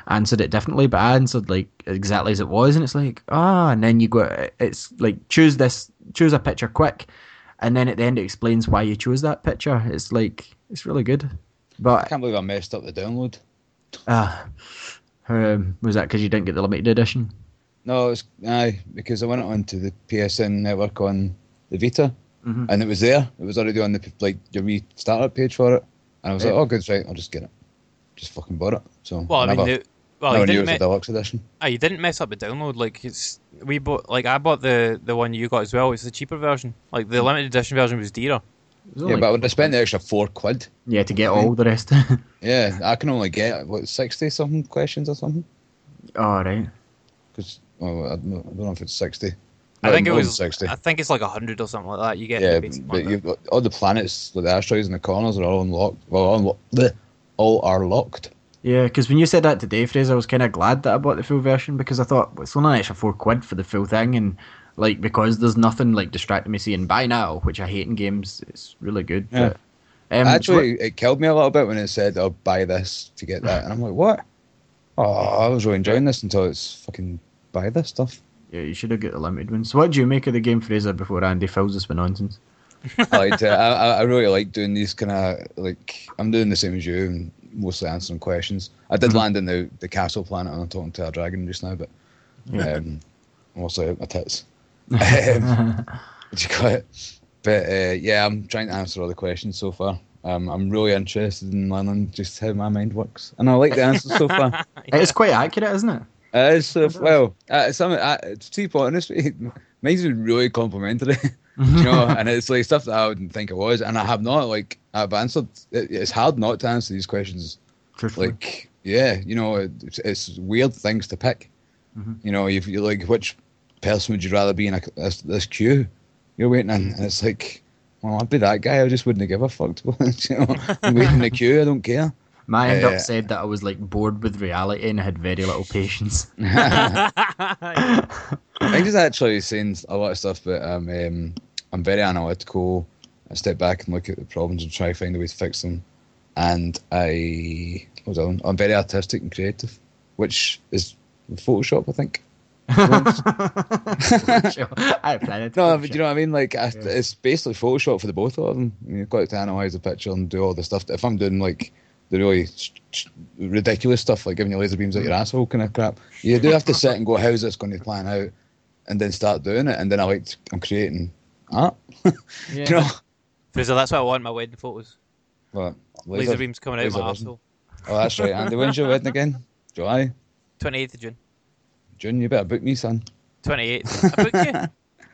answered it differently but i answered like exactly as it was and it's like ah and then you go it's like choose this choose a picture quick and then at the end it explains why you chose that picture it's like it's really good But I can't believe I messed up the download. uh um, was that because you didn't get the limited edition No, it's aye because I went onto the PSN network on the Vita, Mhm. and it was there. It was already on the like your wee startup page for it, and I was Yeah. like, "Oh, good, right, I'll just get it." Just fucking bought it. So Well, I mean, never, the, well, never you it didn't, was a me- deluxe edition. ah, you didn't mess up the download. Like it's we bought, like I bought the the one you got as well. It's the cheaper version. Like the limited edition version was dearer. Was Yeah, only- but I would have spent the extra four quid. yeah to get all the rest Yeah, I can only get what sixty something questions or something. all right Because well, I don't know I don't know if it's sixty. I No, think it was. sixty. I think it's like hundred or something like that. You get Yeah, but you've got all the planets, like the asteroids in the corners, are all unlocked. Well, unlo- bleh, all are locked. Yeah, because when you said that today, Fraser, I was kind of glad that I bought the full version because I thought well, it's only an extra four quid for the full thing, and like because there's nothing like distracting me seeing buy now, which I hate in games. It's really good. Yeah. But, um, Actually, it killed me a little bit when it said, "I'll buy this to get that," and I'm like, "What?" Oh, I was really enjoying this until it's fucking buy this stuff. yeah, you should have got the limited one. So, what do you make of the game, Fraser? Before Andy fills us with nonsense. I liked. I, I I really like doing these kind of like I'm doing the same as you and mostly answering questions. I did Mhm. land in the the castle planet and I'm talking to a dragon just now, but Yeah. um, I'm also out my tits. um, what you call it? But uh, yeah, I'm trying to answer all the questions so far. Um, I'm really interested in learning just how my mind works, and I like the answers so far. It's quite accurate, isn't it? Uh, it's uh, well, uh, some uh, to be honest, mine's been really complimentary, you know, and it's like stuff that I wouldn't think it was, and I have not like I've answered. It, it's hard not to answer these questions. Truthfully. Like, yeah, you know, it's, it's weird things to pick. Mhm. You know, if you like, which person would you rather be in a, this, this queue you're waiting in? And it's like, well, I'd be that guy. I just wouldn't give a fuck. To, you know, I'm waiting in the queue. I don't care. My end uh, up said that I was like bored with reality and had very little patience. I think it's actually saying a lot of stuff, but um, um, I'm very analytical. I step back and look at the problems and try to find a way to fix them. And I, what was I on? I'm very artistic and creative, which is Photoshop, I think. I planned it. No, but you know what I mean? Like, I, it's basically Photoshop for the both of them. You've got to analyze the picture and do all the stuff. If I'm doing like the really s- s- ridiculous stuff, like giving you laser beams at your asshole kind of crap, you do have to sit and go, how's this going to plan out? And then start doing it. And then I like, to, I'm creating art. Yeah. you know? Fraser, that's what I want my wedding photos. What? Laser, beams coming out of my asshole. Oh, that's right. Andy, when's your wedding again? July? 28th of June. June? You better book me, son. 28th. I booked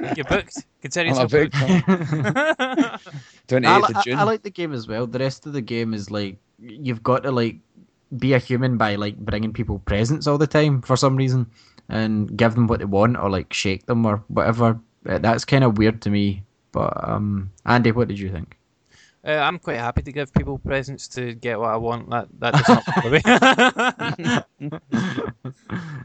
you. You're booked. Consider I'm a yourself big booked. 28th I, of li- I, June. I like the game as well. The rest of the game is like you've got to like be a human by like bringing people presents all the time for some reason and give them what they want or like shake them or whatever. Uh, That's kind of weird to me. But um, Andy, what did you think? Uh, I'm quite happy to give people presents to get what I want. That that does not.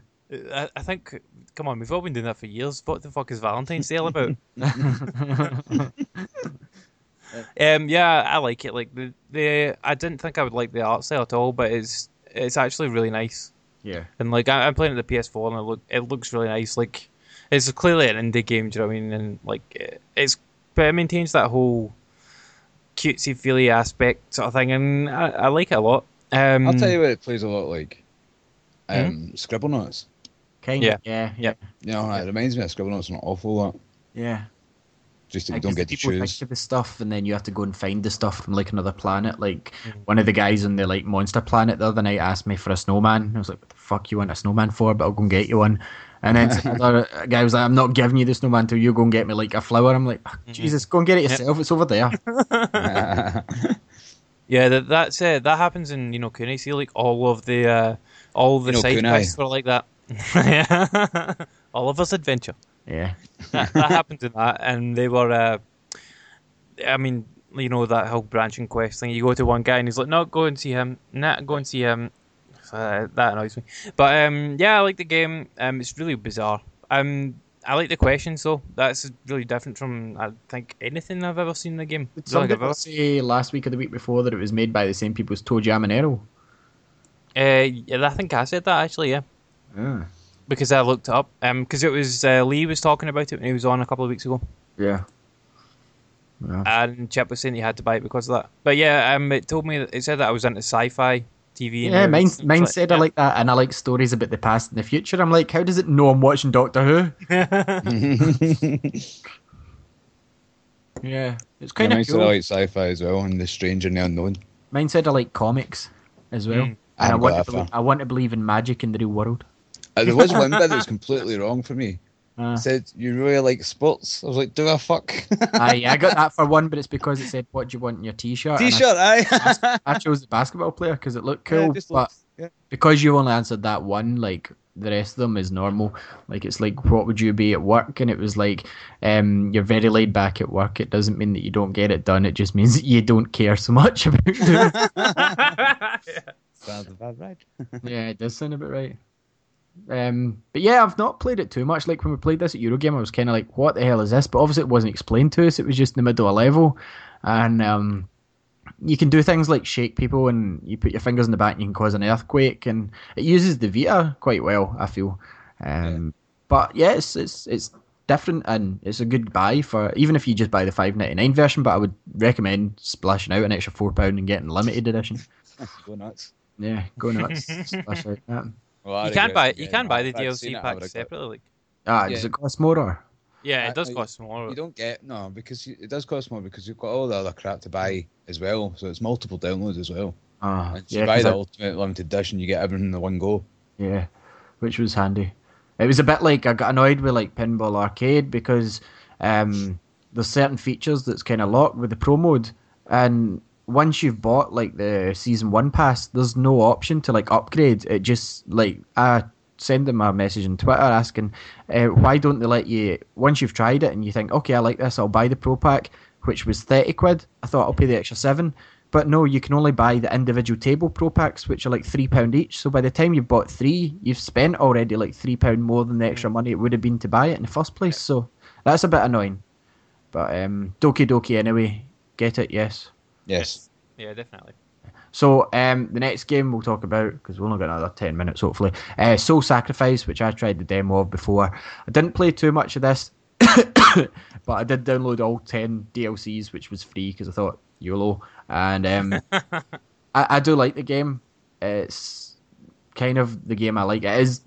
I, I think. Come on, we've all been doing that for years. What the fuck is Valentine's Day all about? Um, yeah, I like it. Like the, the I didn't think I would like the art style at all, but it's it's actually really nice. Yeah. And like I, I'm playing at the PS4, and it look it looks really nice. Like it's clearly an indie game. Do you know what I mean? And like it- it's but it maintains that whole cutesy feely aspect sort of thing, and I, I like it a lot. Um, I'll tell you what it plays a lot like. Um, Scribble Notes. Kind Yeah. of. Yeah. Yeah. You know, it reminds me of Scribblenauts an awful lot. Yeah. Just that you Like, don't 'cause get to people choose. think of the stuff, and then you have to go and find the stuff from like another planet. Like Mm-hmm. one of the guys on the like monster planet the other night asked me for a snowman. I was like, "What the fuck you want a snowman for?" But I'll go and get you one. And then some other guy was like, "I'm not giving you the snowman until you go and get me like a flower." I'm like, "Ah, Mm-hmm. "Jesus, go and get it yourself. It's over there." yeah, that that's uh, that happens in you know Kuni. See, like all of the uh, all the Ni no side quests were like that. Yeah. all of us adventure. Yeah. that, that happened in that, and they were. Uh, I mean, you know that whole branching quest thing. You go to one guy and he's like, "No, go and see him. Nah, go and see him." Uh, that annoys me. But um, yeah, I like the game. Um, it's really bizarre. Um, I like the questions though. That's really different from I think anything I've ever seen in the game. Did Don't somebody I've ever- say last week or the week before that it was made by the same people as ToeJam and Earl? Uh, yeah, I think I said that actually. Yeah. Yeah. Because I looked it up. Um, because it was uh, Lee was talking about it when he was on a couple of weeks ago. Yeah. Yeah. and Chip was saying he had to buy it because of that. But yeah, um, it told me that it said that I was into sci-fi TV. and Yeah, mine, movies. mine It's said yeah. I like that, and I like stories about the past and the future. I'm like, how does it know I'm watching Doctor Who? Yeah, it's kind kind of of said I like sci-fi as well, and The Stranger and the Unknown. Mine said I like comics as well, Mm. I and I haven't want to believe. I want to believe in magic in the real world. Uh, there was one bit that was completely wrong for me. Uh, said you really like sports. I was like, do I fuck? aye, I got that for one, but it's because it said what do you want in your T-shirt. and I- T-shirt, aye. I, chose the basketball player because it looked Yeah, cool, but looks- yeah. because you only answered that one, like the rest of them is normal. Like it's like, what would you be at work? And it was like, um, you're very laid back at work. It doesn't mean that you don't get it done. It just means that you don't care so much about it. Sounds about right. yeah, it does sound a bit right. Um, but yeah, I've not played it too much. Like when we played this at Eurogamer, I was kind of like, "What the hell is this?" But obviously, it wasn't explained to us. It was just in the middle of a level, and um, you can do things like shake people, and you put your fingers in the back, and you can cause an earthquake, and it uses the Vita quite well. I feel, um, but yeah, it's it's it's different, and it's a good buy for even if you just buy the five ninety nine version. But I would recommend splashing out an extra four pound and getting limited edition. Go nuts. Yeah, go nuts, splash out. that. Well, you can regret buy you can buy the I'd seen DLC it, pack separately. Like, Ah, Yeah. does it cost more or? yeah, it does Uh, cost more. You don't get no because you, it does cost more because you've got all the other crap to buy as well. So it's multiple downloads as well. Ah, And so you yeah, buy 'cause the I- ultimate limited edition, you get everything in the one go. yeah, which was handy. It was a bit like I got annoyed with like Pinball Arcade because um, there's certain features that's kind of locked with the pro mode, and once you've bought like the season one pass, there's no option to like upgrade. It just like I send them a message on Twitter asking uh, why don't they let you once you've tried it and you think okay I like this I'll buy the pro pack which was thirty quid. I thought I'll pay the extra seven. But no, you can only buy the individual table pro packs, which are like three pound each. So by the time you've bought three, you've spent already like three pound more than the extra money it would have been to buy it in the first place. So that's a bit annoying. But um, Doki Doki anyway, get it? Yes. Yes. Yeah, definitely. So um, the next game we'll talk about because we've only got another ten minutes hopefully. Uh, Soul Sacrifice, which I tried the demo of before. I didn't play too much of this, but I did download all ten DLCs, which was free because I thought YOLO. And um, I, I do like the game. It's kind of the game I like. It is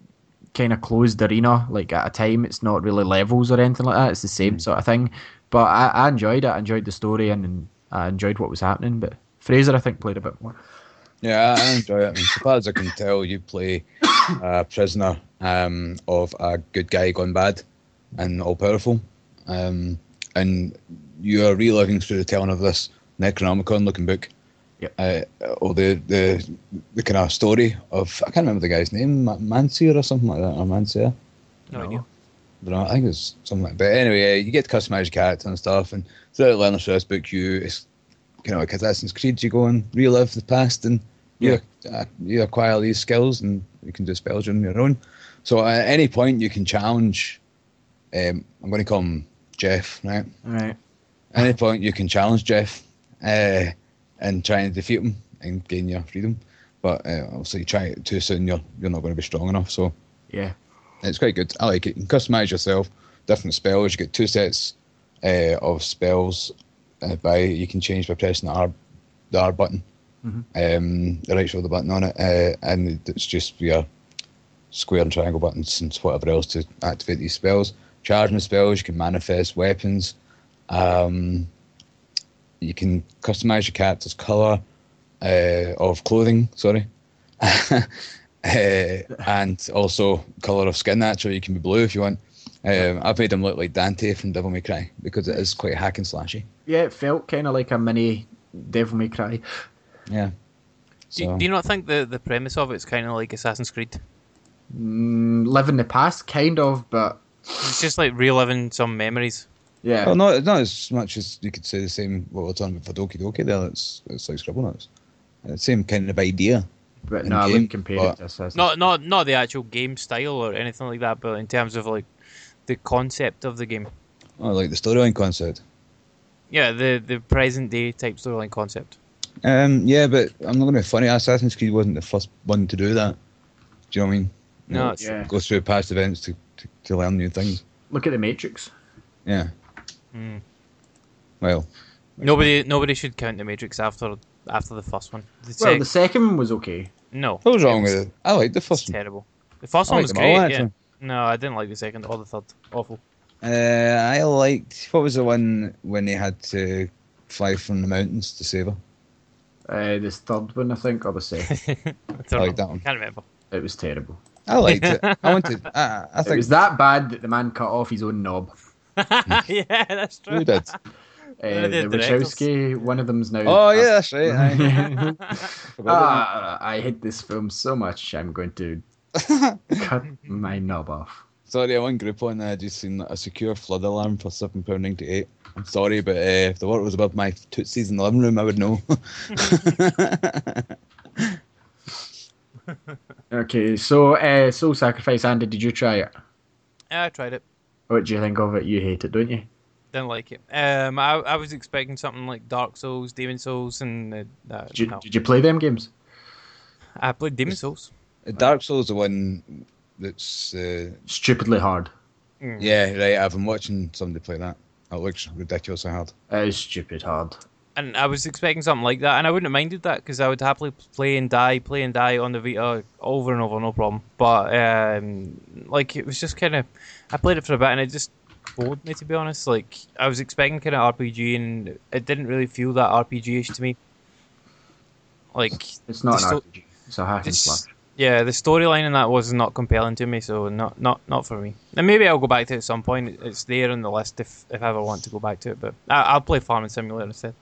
kind of closed arena. Like at a time, it's not really levels or anything like that. It's the same sort of thing. But I, I enjoyed it. I enjoyed the story and, and I enjoyed what was happening. But Fraser, I think, played a bit more. Yeah, I enjoy it. And so far as I can tell, you play a prisoner um, of a good guy gone bad and all powerful. um, and you are reliving through the telling of this Necronomicon looking book. Yep. Uh, or the, the the kind of story of I can't remember the guy's name, Ma- Manseer or something like that, or Manseer. No, No. idea. But I think it's something like. But anyway, uh, you get to customize your character and stuff, and through this book, you it's kind of like Assassin's Creed. You go and relive the past, and you uh, you acquire these skills, and you can do spells on your own. So at any point, you can challenge. Um, I'm going to call him Jeff, right? Right. At any point, you can challenge Jeff, uh, and try and defeat him and gain your freedom. But uh, obviously, you try it too soon, you're you're not going to be strong enough. So Yeah. it's quite good. I like it. You can customize yourself, different spells. You get two sets uh, of spells uh, by you can change by pressing the R, the R button, Mhm. um, the right shoulder button on it, uh, and it's just your square and triangle buttons and whatever else to activate these spells. Charging spells, you can manifest weapons. Um, you can customize your character's color uh, of clothing. Sorry. Uh, and also color of skin. Actually, you can be blue if you want. Um, I've made him look like Dante from Devil May Cry because it is quite hack and slashy. Yeah, it felt kind of like a mini Devil May Cry. Yeah. Do, So, do you not think the, the premise of it's kind of like Assassin's Creed? Mm, live in the past, kind of, but It's just like reliving some memories. yeah. well, not not as much as you could say the same what we're talking about for Doki Doki. There, it's it's like Scribblenauts. Uh, Same kind of idea. but in no, I wouldn't compare but- it to Assassin's Not not not the actual game style or anything like that, but in terms of like the concept of the game. Oh, like the storyline concept. Yeah, the the present day type storyline concept. Um, yeah, but I'm not going to be funny. Assassin's Creed wasn't the first one to do that. Do you know what I mean? No, know, it's Yeah. Go through past events to, to, to learn new things. Look at the Matrix. Yeah. Mm. Well, nobody nobody should count the Matrix after after the first one. The Well, sec- the second one was okay. no, what was wrong it with it? I liked the It's first one. terrible. The first I one was them great. yeah. actually. No, I didn't like the second or the third. Awful. Uh, I liked what was the one when they had to fly from the mountains to save her. Uh, this third one, I think, or the second. I don't I like that one. Can't remember. it was terrible. I liked it. I wanted. I, think It was that bad that the man cut off his own knob. yeah, that's true. who did? Uh, the the directors. Wachowski, one of them's now. Oh yeah, that's right. aye. Forgot Ah, I hate this film so much. I'm going to cut my knob off. Sorry, I went Groupon. I just seen a secure flood alarm for seven pound ninety eight. I'm sorry, but uh, if the water was above my tootsies in the living room, I would know. Okay, so uh, Soul Sacrifice, Andy, did you try it? Yeah, I tried it. What do you think of it? You hate it, don't you? Didn't like it. Um, I, I was expecting something like Dark Souls, Demon Souls, and uh, uh, Did you, no. did you play them games? I played Demon Souls. Dark Souls is the one that's uh, Stupidly hard. Mm. yeah right. I've been watching somebody play that. It looks ridiculously hard. It is stupid hard. And I was expecting something like that, and I wouldn't have minded that because I would happily play and die, play and die on the Vita over and over, no problem. But um, like it was just kind of, I played it for a bit, and it just bored me to be honest. Like I was expecting kind of RPG, and it didn't really feel that RPG-ish to me. Like It's not The an sto- RPG. It's a hack and slash. Yeah, the storyline in that was not compelling to me, so not not not for me. And maybe I'll go back to it at some point. It's there on the list if if I ever want to go back to it. But I, I'll play Farming Simulator instead.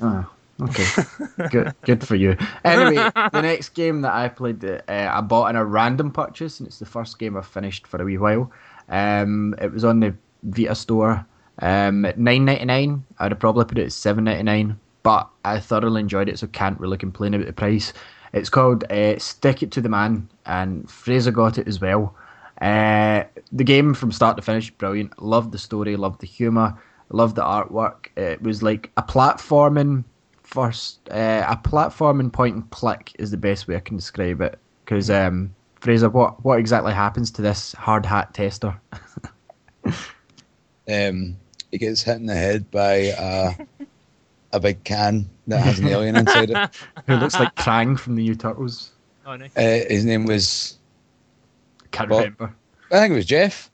Oh, okay. good, good for you. Anyway, the next game that I played, uh, I bought in a random purchase, and it's the first game I've finished for a wee while. Um, it was on the Vita store um, at nine ninety nine. I'd have probably put it at seven ninety nine, but I thoroughly enjoyed it, so can't really complain about the price. It's called uh, Stick It to the Man, and Fraser got it as well. Uh, the game from start to finish, brilliant. Loved the story, loved the humour, loved the artwork. It was like a platforming first, uh, a platforming point and click is the best way I can describe it. Because um, Fraser, what what exactly happens to this hard hat tester? Um, he gets hit in the head by a, a big can that has an alien inside it. Who looks like Krang from the New Turtles? Oh no. Uh, his name was, Can't Well, remember. I think it was Jeff.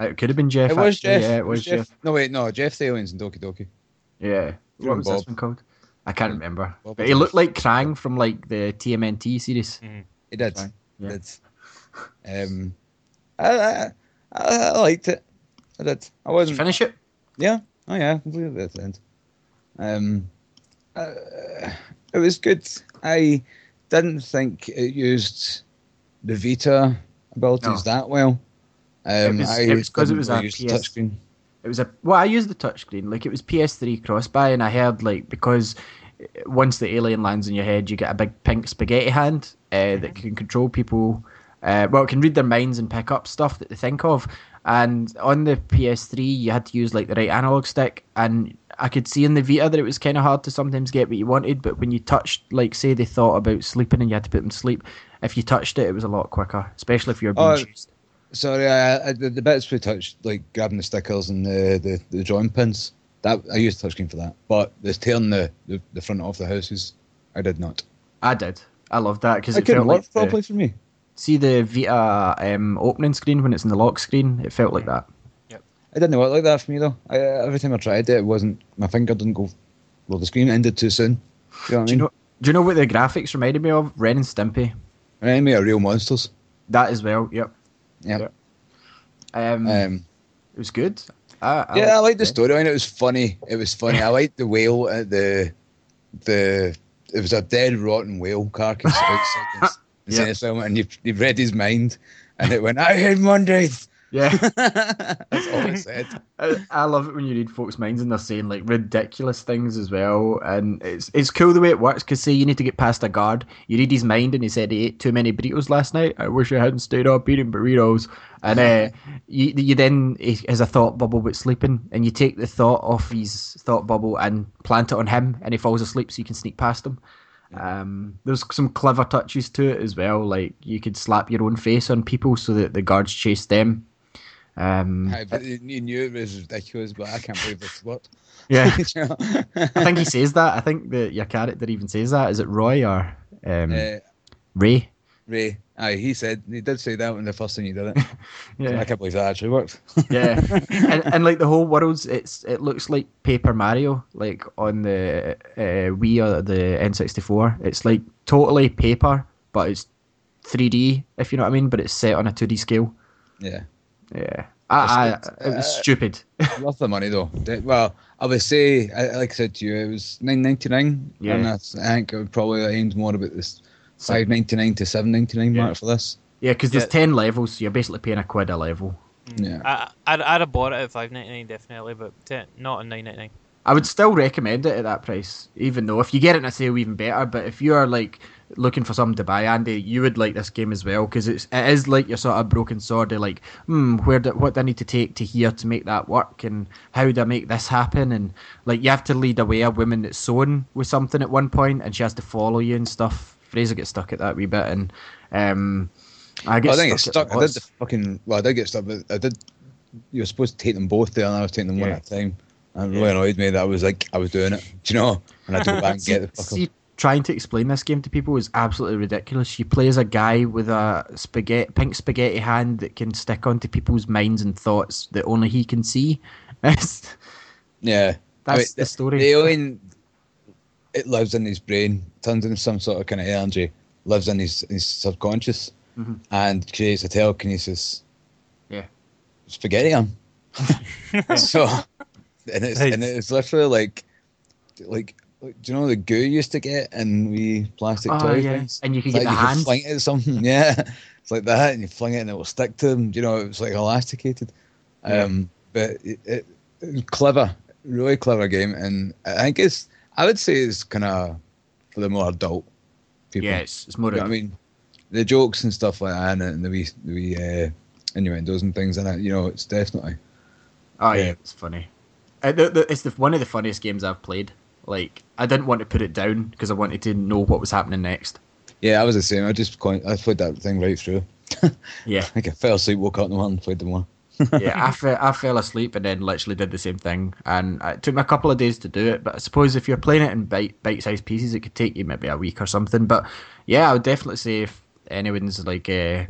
It could have been Jeff. it was actually. Jeff. Yeah, it was Jeff. No, wait, no, Jeff the aliens in Doki Doki. Yeah. What was this one called? I can't remember. Bob But he looked like Krang from like the TMNT series. He did. Fine, yeah. Did. Um, I, I, I, I liked it. I did. I Did you wasn't. finish it? Yeah. Oh yeah, I completed it at the end. Um, uh, it was good. I didn't think it used the Vita abilities No. that well. Um, was- I it it was really a PS touchscreen. It was a well, I used the touchscreen. Like it was PS3 cross-buy, and I heard like because uh, once the alien lands in your head, you get a big pink spaghetti hand uh, that can control people. Uh, well, it can read their minds and pick up stuff that they think of. And on the PS3, you had to use like the right analog stick, and I could see in the Vita that it was kind of hard to sometimes get what you wanted. But when you touched, like, say they thought about sleeping and you had to put them to sleep, if you touched it, it was a lot quicker, especially if you're being Oh, chased. Sorry, I, I, the, the bits we touched, like grabbing the stickers and the, the, the join pins, that I used touchscreen for that. But the tearing the, the, the front off the houses, I did not. I did. I loved that because It it couldn't felt work like the- properly for me. See the Vita um, opening screen when it's in the lock screen? It felt like that. It didn't work like that for me though. I, every time I tried it, it wasn't. My finger didn't go. Well, the screen ended too soon. You know what I Do mean? you know? Do you know what the graphics reminded me of? Ren and Stimpy. Reminded me of real monsters. That as well. Yep. Yeah. Yep. Um, Um, it was good. I, I yeah, I liked the storyline. It was funny. It was funny. I liked the whale at the the. It was a dead, rotten whale carcass outside the, the Yeah. cinema film, and you you read his mind, and it went, "I hate Mondays." Yeah. That's all it said. I, I love it when you read folks' minds and they're saying like ridiculous things as well, and it's it's cool the way it works. Because say you need to get past a guard, you read his mind, and he said he ate too many burritos last night. I wish I hadn't stayed up eating burritos. And uh, you you then he has a thought bubble about sleeping, and you take the thought off his thought bubble and plant it on him, and he falls asleep, so you can sneak past him. Um, there's some clever touches to it as well. Like you could slap your own face on people so that the guards chase them. Um, I, but you knew it was ridiculous, but I can't believe this what. yeah. I think he says that. I think that your character even says that. Is it Roy or um, Uh, Ray? Ray, aye, he said he did say that when the first time you did it. Yeah, I can't believe that actually worked. yeah. and, and like the whole world's, it's it looks like Paper Mario, like on the uh, Wii or the N64. It's like totally paper, but it's 3D, if you know what I mean. But it's set on a 2D scale. yeah, Yeah, I, I, It's- it was uh, stupid. worth the money though. Well, I would say, like I said to you, it was nine ninety nine. Yeah. and that's, I think it would probably aimed more about this five ninety nine to seven ninety nine Yeah. mark for this. Yeah, because there's Yeah. 10 levels, so you're basically paying a quid a level. Yeah, I, I'd, I'd have bought it at five ninety nine definitely, but 10, not at nine ninety nine. I would still recommend it at that price, even though if you get it in a sale, even better. But if you are like looking for something to buy, Andy, you would like this game as well because it's it is like your sort of broken sword. Of like, hmm, where do, what do I need to take to here to make that work, and how do I make this happen? And like you have to lead away a woman that's sewn with something at one point, and she has to follow you and stuff. Fraser gets stuck at that wee bit, and um, I get Well, I think it's stuck. I did the fucking. Well, I did get stuck, but I did. You were supposed to take them both there, and I was taking them one at a time. And it really annoyed me that I was like, I was doing it. Do you know? And I had to go back and get the fucking. see, trying to explain this game to people is absolutely ridiculous. She plays a guy with a spaghetti, pink spaghetti hand that can stick onto people's minds and thoughts that only he can see. Yeah, that's I mean, the story. The alien, it lives in his brain, turns into some sort of kind of energy, lives in his, his subconscious, Mhm. and creates a telekinesis. Yeah. Spaghetti on. so, and it's and it's literally like, like, like, do you know the goo you used to get in wee plastic Oh, toy yeah. things? And you can It's get like the you hand. fling it at something, yeah. It's like that, and you fling it, and it will stick to them. You know, it's like elasticated. Yeah. Um, but it, it, clever, really clever game, and I think it's. I would say it's kind of for the more adult people. yeah, it's, it's more. You know I mean, the jokes and stuff like that, and the wee, the wee uh, innuendos and things, and that. You know, it's definitely. Oh yeah, Yeah. it's funny. Uh, it's the, one of the funniest games I've played. Like I didn't want to put it down because I wanted to know what was happening next. Yeah, I was the same. I just I played that thing right through. Yeah, Like I fell asleep, woke up in the morning, played the more. yeah. I, fe- I fell asleep and then literally did the same thing, and it took me a couple of days to do it. But I suppose if you're playing it in bite bite sized pieces, it could take you maybe a week or something. But yeah, I would definitely say if anyone's like uh,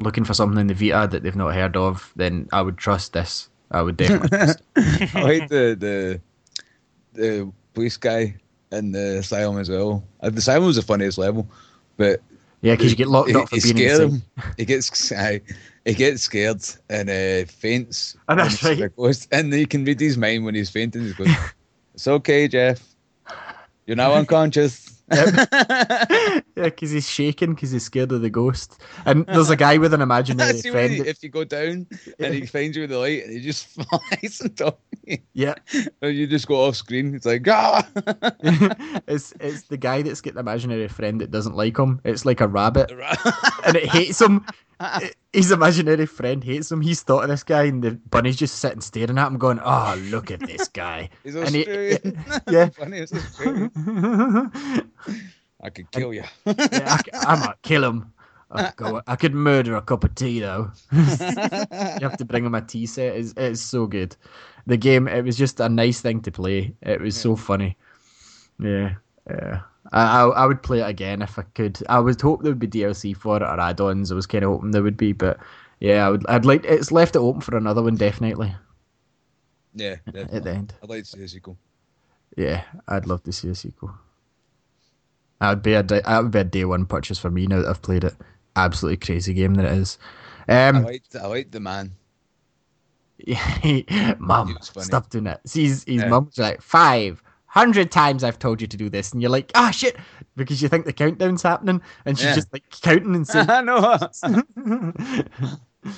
looking for something in the Vita that they've not heard of, then I would trust this. I would definitely. I like the the the police guy in the asylum as well. Uh, the asylum was the funniest level, but Yeah, because you get locked he, up for he being scared him. He gets I, he gets scared and uh, faints. Oh, when that's he right. ghost. And you can read his mind when he's fainting. He goes, "It's okay, Jeff. You're now unconscious." yeah, because he's shaking because he's scared of the ghost. And there's a guy with an imaginary friend. he, if you go down and he finds you with the light and he just flies on top you, yeah, and you just go off screen. It's like ah. it's it's the guy that's got the imaginary friend that doesn't like him. It's like a rabbit, and it hates him. Uh-uh. It- His imaginary friend hates him. He's thought of this guy, and the bunny's just sitting staring at him, going, "Oh, look at this guy." He's And he- Australian. yeah. Australian. I could kill you. I, I might kill him. Oh, I could, go, I could murder a cup of tea though. you have to bring him a tea set. It's, it's so good. The game, it was just a nice thing to play. It was so funny. Yeah, yeah. I, I I would play it again if I could. I would hope there would be DLC for it or add-ons. I was kind of hoping there would be, but yeah, I would. I'd like. It's left it open for another one, definitely Yeah, at the end. I'd like to see a sequel. Yeah, I'd love to see a sequel. That would be a day, that would be a day one purchase for me now that I've played it. Absolutely crazy game that it is. I Um, liked, I liked the man. Yeah, mum, He was funny. stop doing it. See, his, his Yeah. mum's like five hundred times I've told you to do this, and you're like, ah, shit, because you think the countdown's happening, and she's Yeah. just like counting and saying, I know. oh,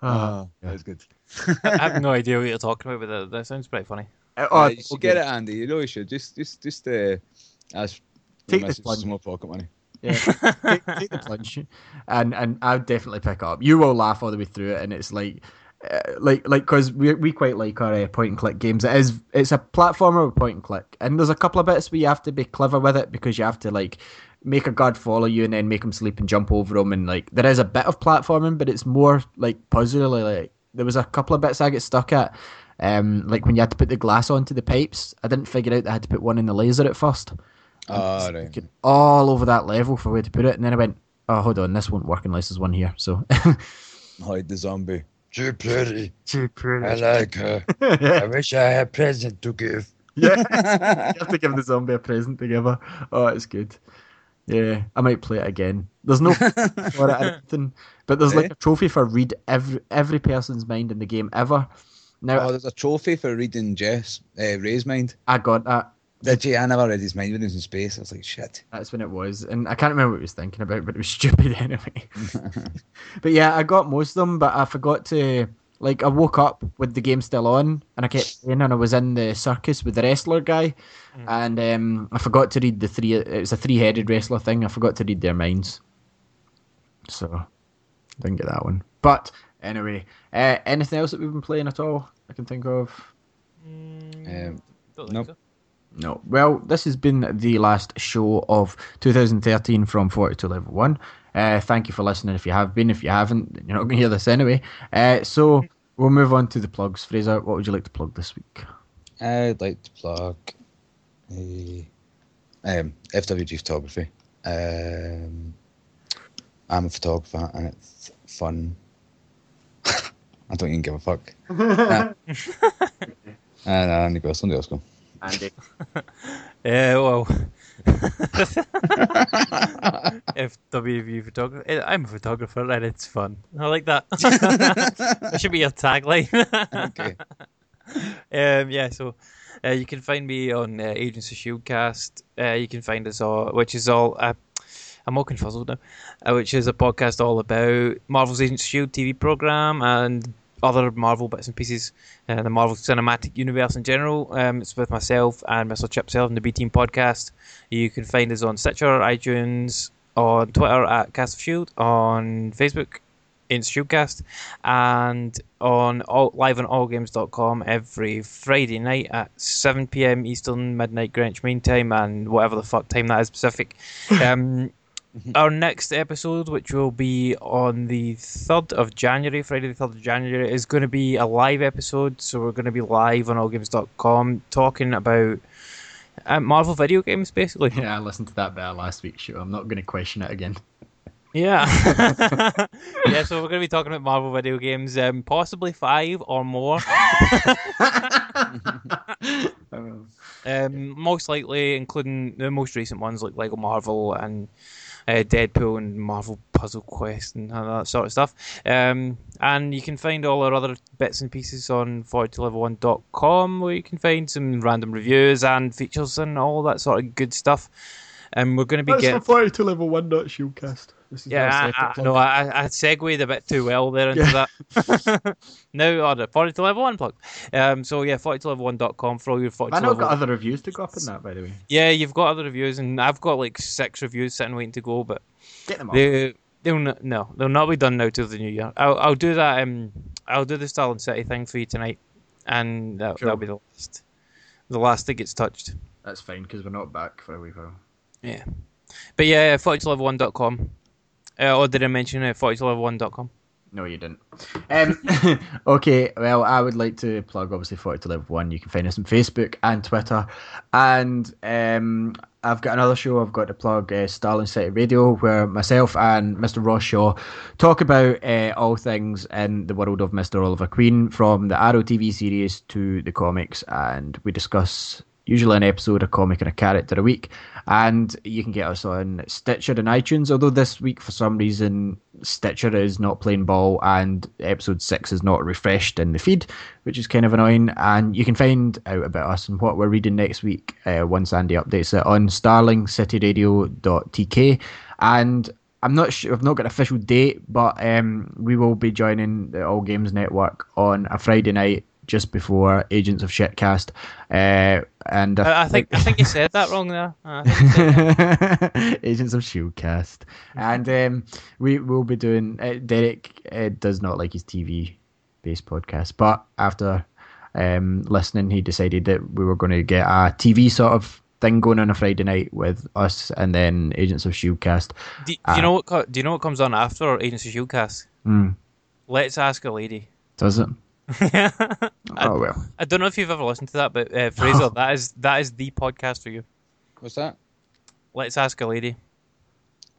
Oh, that was good. I have no idea what you're talking about, but that, that sounds pretty funny. oh, Uh, you okay. should get it, Andy. You really should. Just, just, just uh, ask Take the this missus one. for some more pocket money. Yeah, take, take the plunge, and and I'd definitely pick up. You will laugh all the way through it, and it's like, uh, like, like, because we we quite like our uh, point and click games. It is, it's a platformer with point and click, and there's a couple of bits where you have to be clever with it because you have to like make a guard follow you and then make him sleep and jump over him, and like there is a bit of platforming, but it's more like puzzly. Like there was a couple of bits I get stuck at. Um, like when you had to put the glass onto the pipes, I didn't figure out that I had to put one in the laser at first Oh, right. all over that level for where to put it, and then I went, "Oh, hold on, this won't work unless there's one here." So, Hide the zombie. Too pretty. Too pretty. I like her. yeah, I wish I had a present to give. yeah, you have to give the zombie a present to give her. Oh, it's good. Yeah, I might play it again. There's no for it or anything, but there's like Eh? a trophy for read every every person's mind in the game ever. Now Oh, there's a trophy for reading Jess, uh, Ray's mind. I got that. Did you? I never read his mind when he was in space. I was like, shit. That's when it was, and I can't remember what he was thinking about, but it was stupid anyway. but yeah, I got most of them, but I forgot to like. I woke up with the game still on, and I kept playing, and I was in the circus with the wrestler guy, and um, I forgot to read the three. It was a three-headed wrestler thing. I forgot to read their minds, so didn't get that one. But anyway, uh, anything else that we've been playing at all? I can think of. Mm, Um, don't think nope. so. No. Well, this has been the last show of 2013 from 42 level 1. Uh, thank you for listening if you have been. If you haven't, you're not going to hear this anyway. Uh, so we'll move on to the plugs. Fraser, what would you like to plug this week? I'd like to plug a um, FWG photography. Um, I'm a photographer and it's fun. I don't even give a fuck. nah. uh, nah, I need to go. Somebody else go. Andy. Yeah, well. FWV photographer. I'm a photographer and it's fun. I like that. that should be your tagline. Okay. um, yeah, so uh, you can find me on uh, Agents of Shieldcast. Uh, you can find us all, which is all. Uh, I'm all confuzzled now. Uh, which is a podcast all about Marvel's Agents of Shield TV program and other Marvel bits and pieces, uh, the Marvel Cinematic Universe in general. Um, it's with myself and Mr. Chip Self and the B Team podcast. You can find us on Stitcher, iTunes, on Twitter at Cast of Shield, on Facebook in Shieldcast, and on all, live on allgames.com every Friday night at 7 p.m. Eastern, midnight Greenwich Mean Time, and whatever the fuck time that is Pacific. Um, our next episode, which will be on the 3rd of January, Friday the 3rd of January, is going to be a live episode. So we're going to be live on allgames.com talking about uh, Marvel video games, basically. Yeah, I listened to that bit last week's show. I'm not going to question it again. Yeah. yeah, so we're going to be talking about Marvel video games, um, possibly five or more. Um, most likely, including the most recent ones like Lego Marvel and uh, Deadpool and Marvel Puzzle Quest and all that sort of stuff. Um, and you can find all our other bits and pieces on 42level1.com where you can find some random reviews and features and all that sort of good stuff. And we're going to be That's getting. 42 level 1 dot shieldcast. This is Yeah, I, I, no, I, I segued a bit too well there into that. now, order 42 level 1 plug. Um, so, yeah, 42level1.com for all your 42 I know level got other reviews to go up in that, by the way. Yeah, you've got other reviews, and I've got like six reviews sitting waiting to go, but Get them up. they they'll not, no they'll not be done now till the new year. I'll I'll do that. Um, I'll do the Stalin City thing for you tonight, and that, that'll be the last the last that gets touched. That's fine because we're not back for a wee while. Yeah, but yeah, 42level1.com. Uh, or did I mention uh, 42level1.com? No, you didn't. Um, okay, well, I would like to plug obviously 42 Level 1. You can find us on Facebook and Twitter. And um, I've got another show I've got to plug, uh, Starling City Radio, where myself and Mr. Ross Shaw talk about uh, all things in the world of Mr. Oliver Queen, from the Arrow TV series to the comics. And we discuss usually an episode, a comic, and a character a week. And you can get us on Stitcher and iTunes. Although this week, for some reason, Stitcher is not playing ball and episode six is not refreshed in the feed, which is kind of annoying. And you can find out about us and what we're reading next week uh, once Andy updates it on starlingcityradio.tk. And I'm not sure, I've not got an official date, but um, we will be joining the All Games Network on a Friday night just before Agents of Shitcast. Uh, and I, I think I think you said that wrong there. Uh, I think you said that. Agents of Shieldcast, and um, we will be doing. Uh, Derek uh, does not like his TV based podcast, but after um, listening, he decided that we were going to get a TV sort of thing going on a Friday night with us, and then Agents of Shieldcast. do, do you know what? Do you know what comes on after Agency Shieldcast? Mm, Let's ask a lady. does it? I, Oh well. I don't know if you've ever listened to that, but uh, Fraser, that is that is the podcast for you. What's that? Let's ask a lady.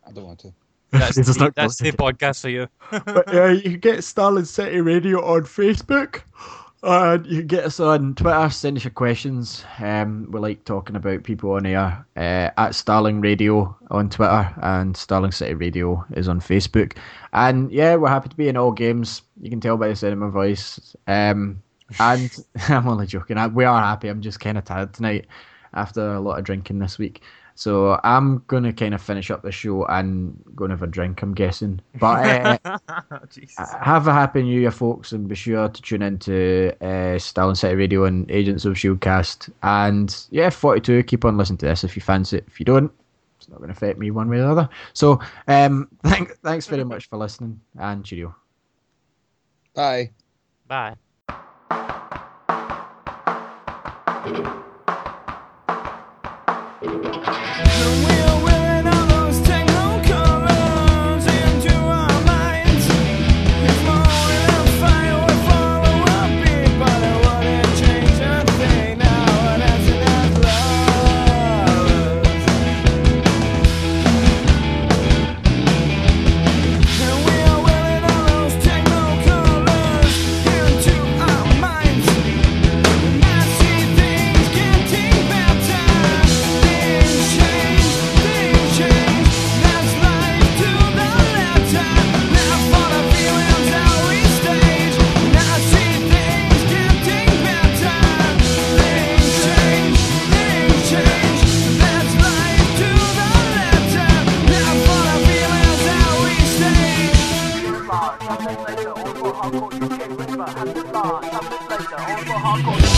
I don't want to. That's, the, not that's the podcast for you. but uh, you can get Starling City Radio on Facebook. And you can get us on Twitter, send us your questions. Um, we like talking about people on air uh, at Starling Radio on Twitter, and Starling City Radio is on Facebook. And yeah, we're happy to be in all games. You can tell by the sound of my voice. Um, and I'm only joking. I, we are happy. I'm just kind of tired tonight after a lot of drinking this week. So I'm going to kind of finish up the show and go and have a drink, I'm guessing. But uh, have a happy new year, folks, and be sure to tune in to uh, Starling City Radio and Agents of Shieldcast. And yeah, 42, keep on listening to this if you fancy it. If you don't, it's not going to affect me one way or the other. So um, thank, thanks very much for listening, and cheerio. Bye. Bye. We're coming later. Only for hardcore.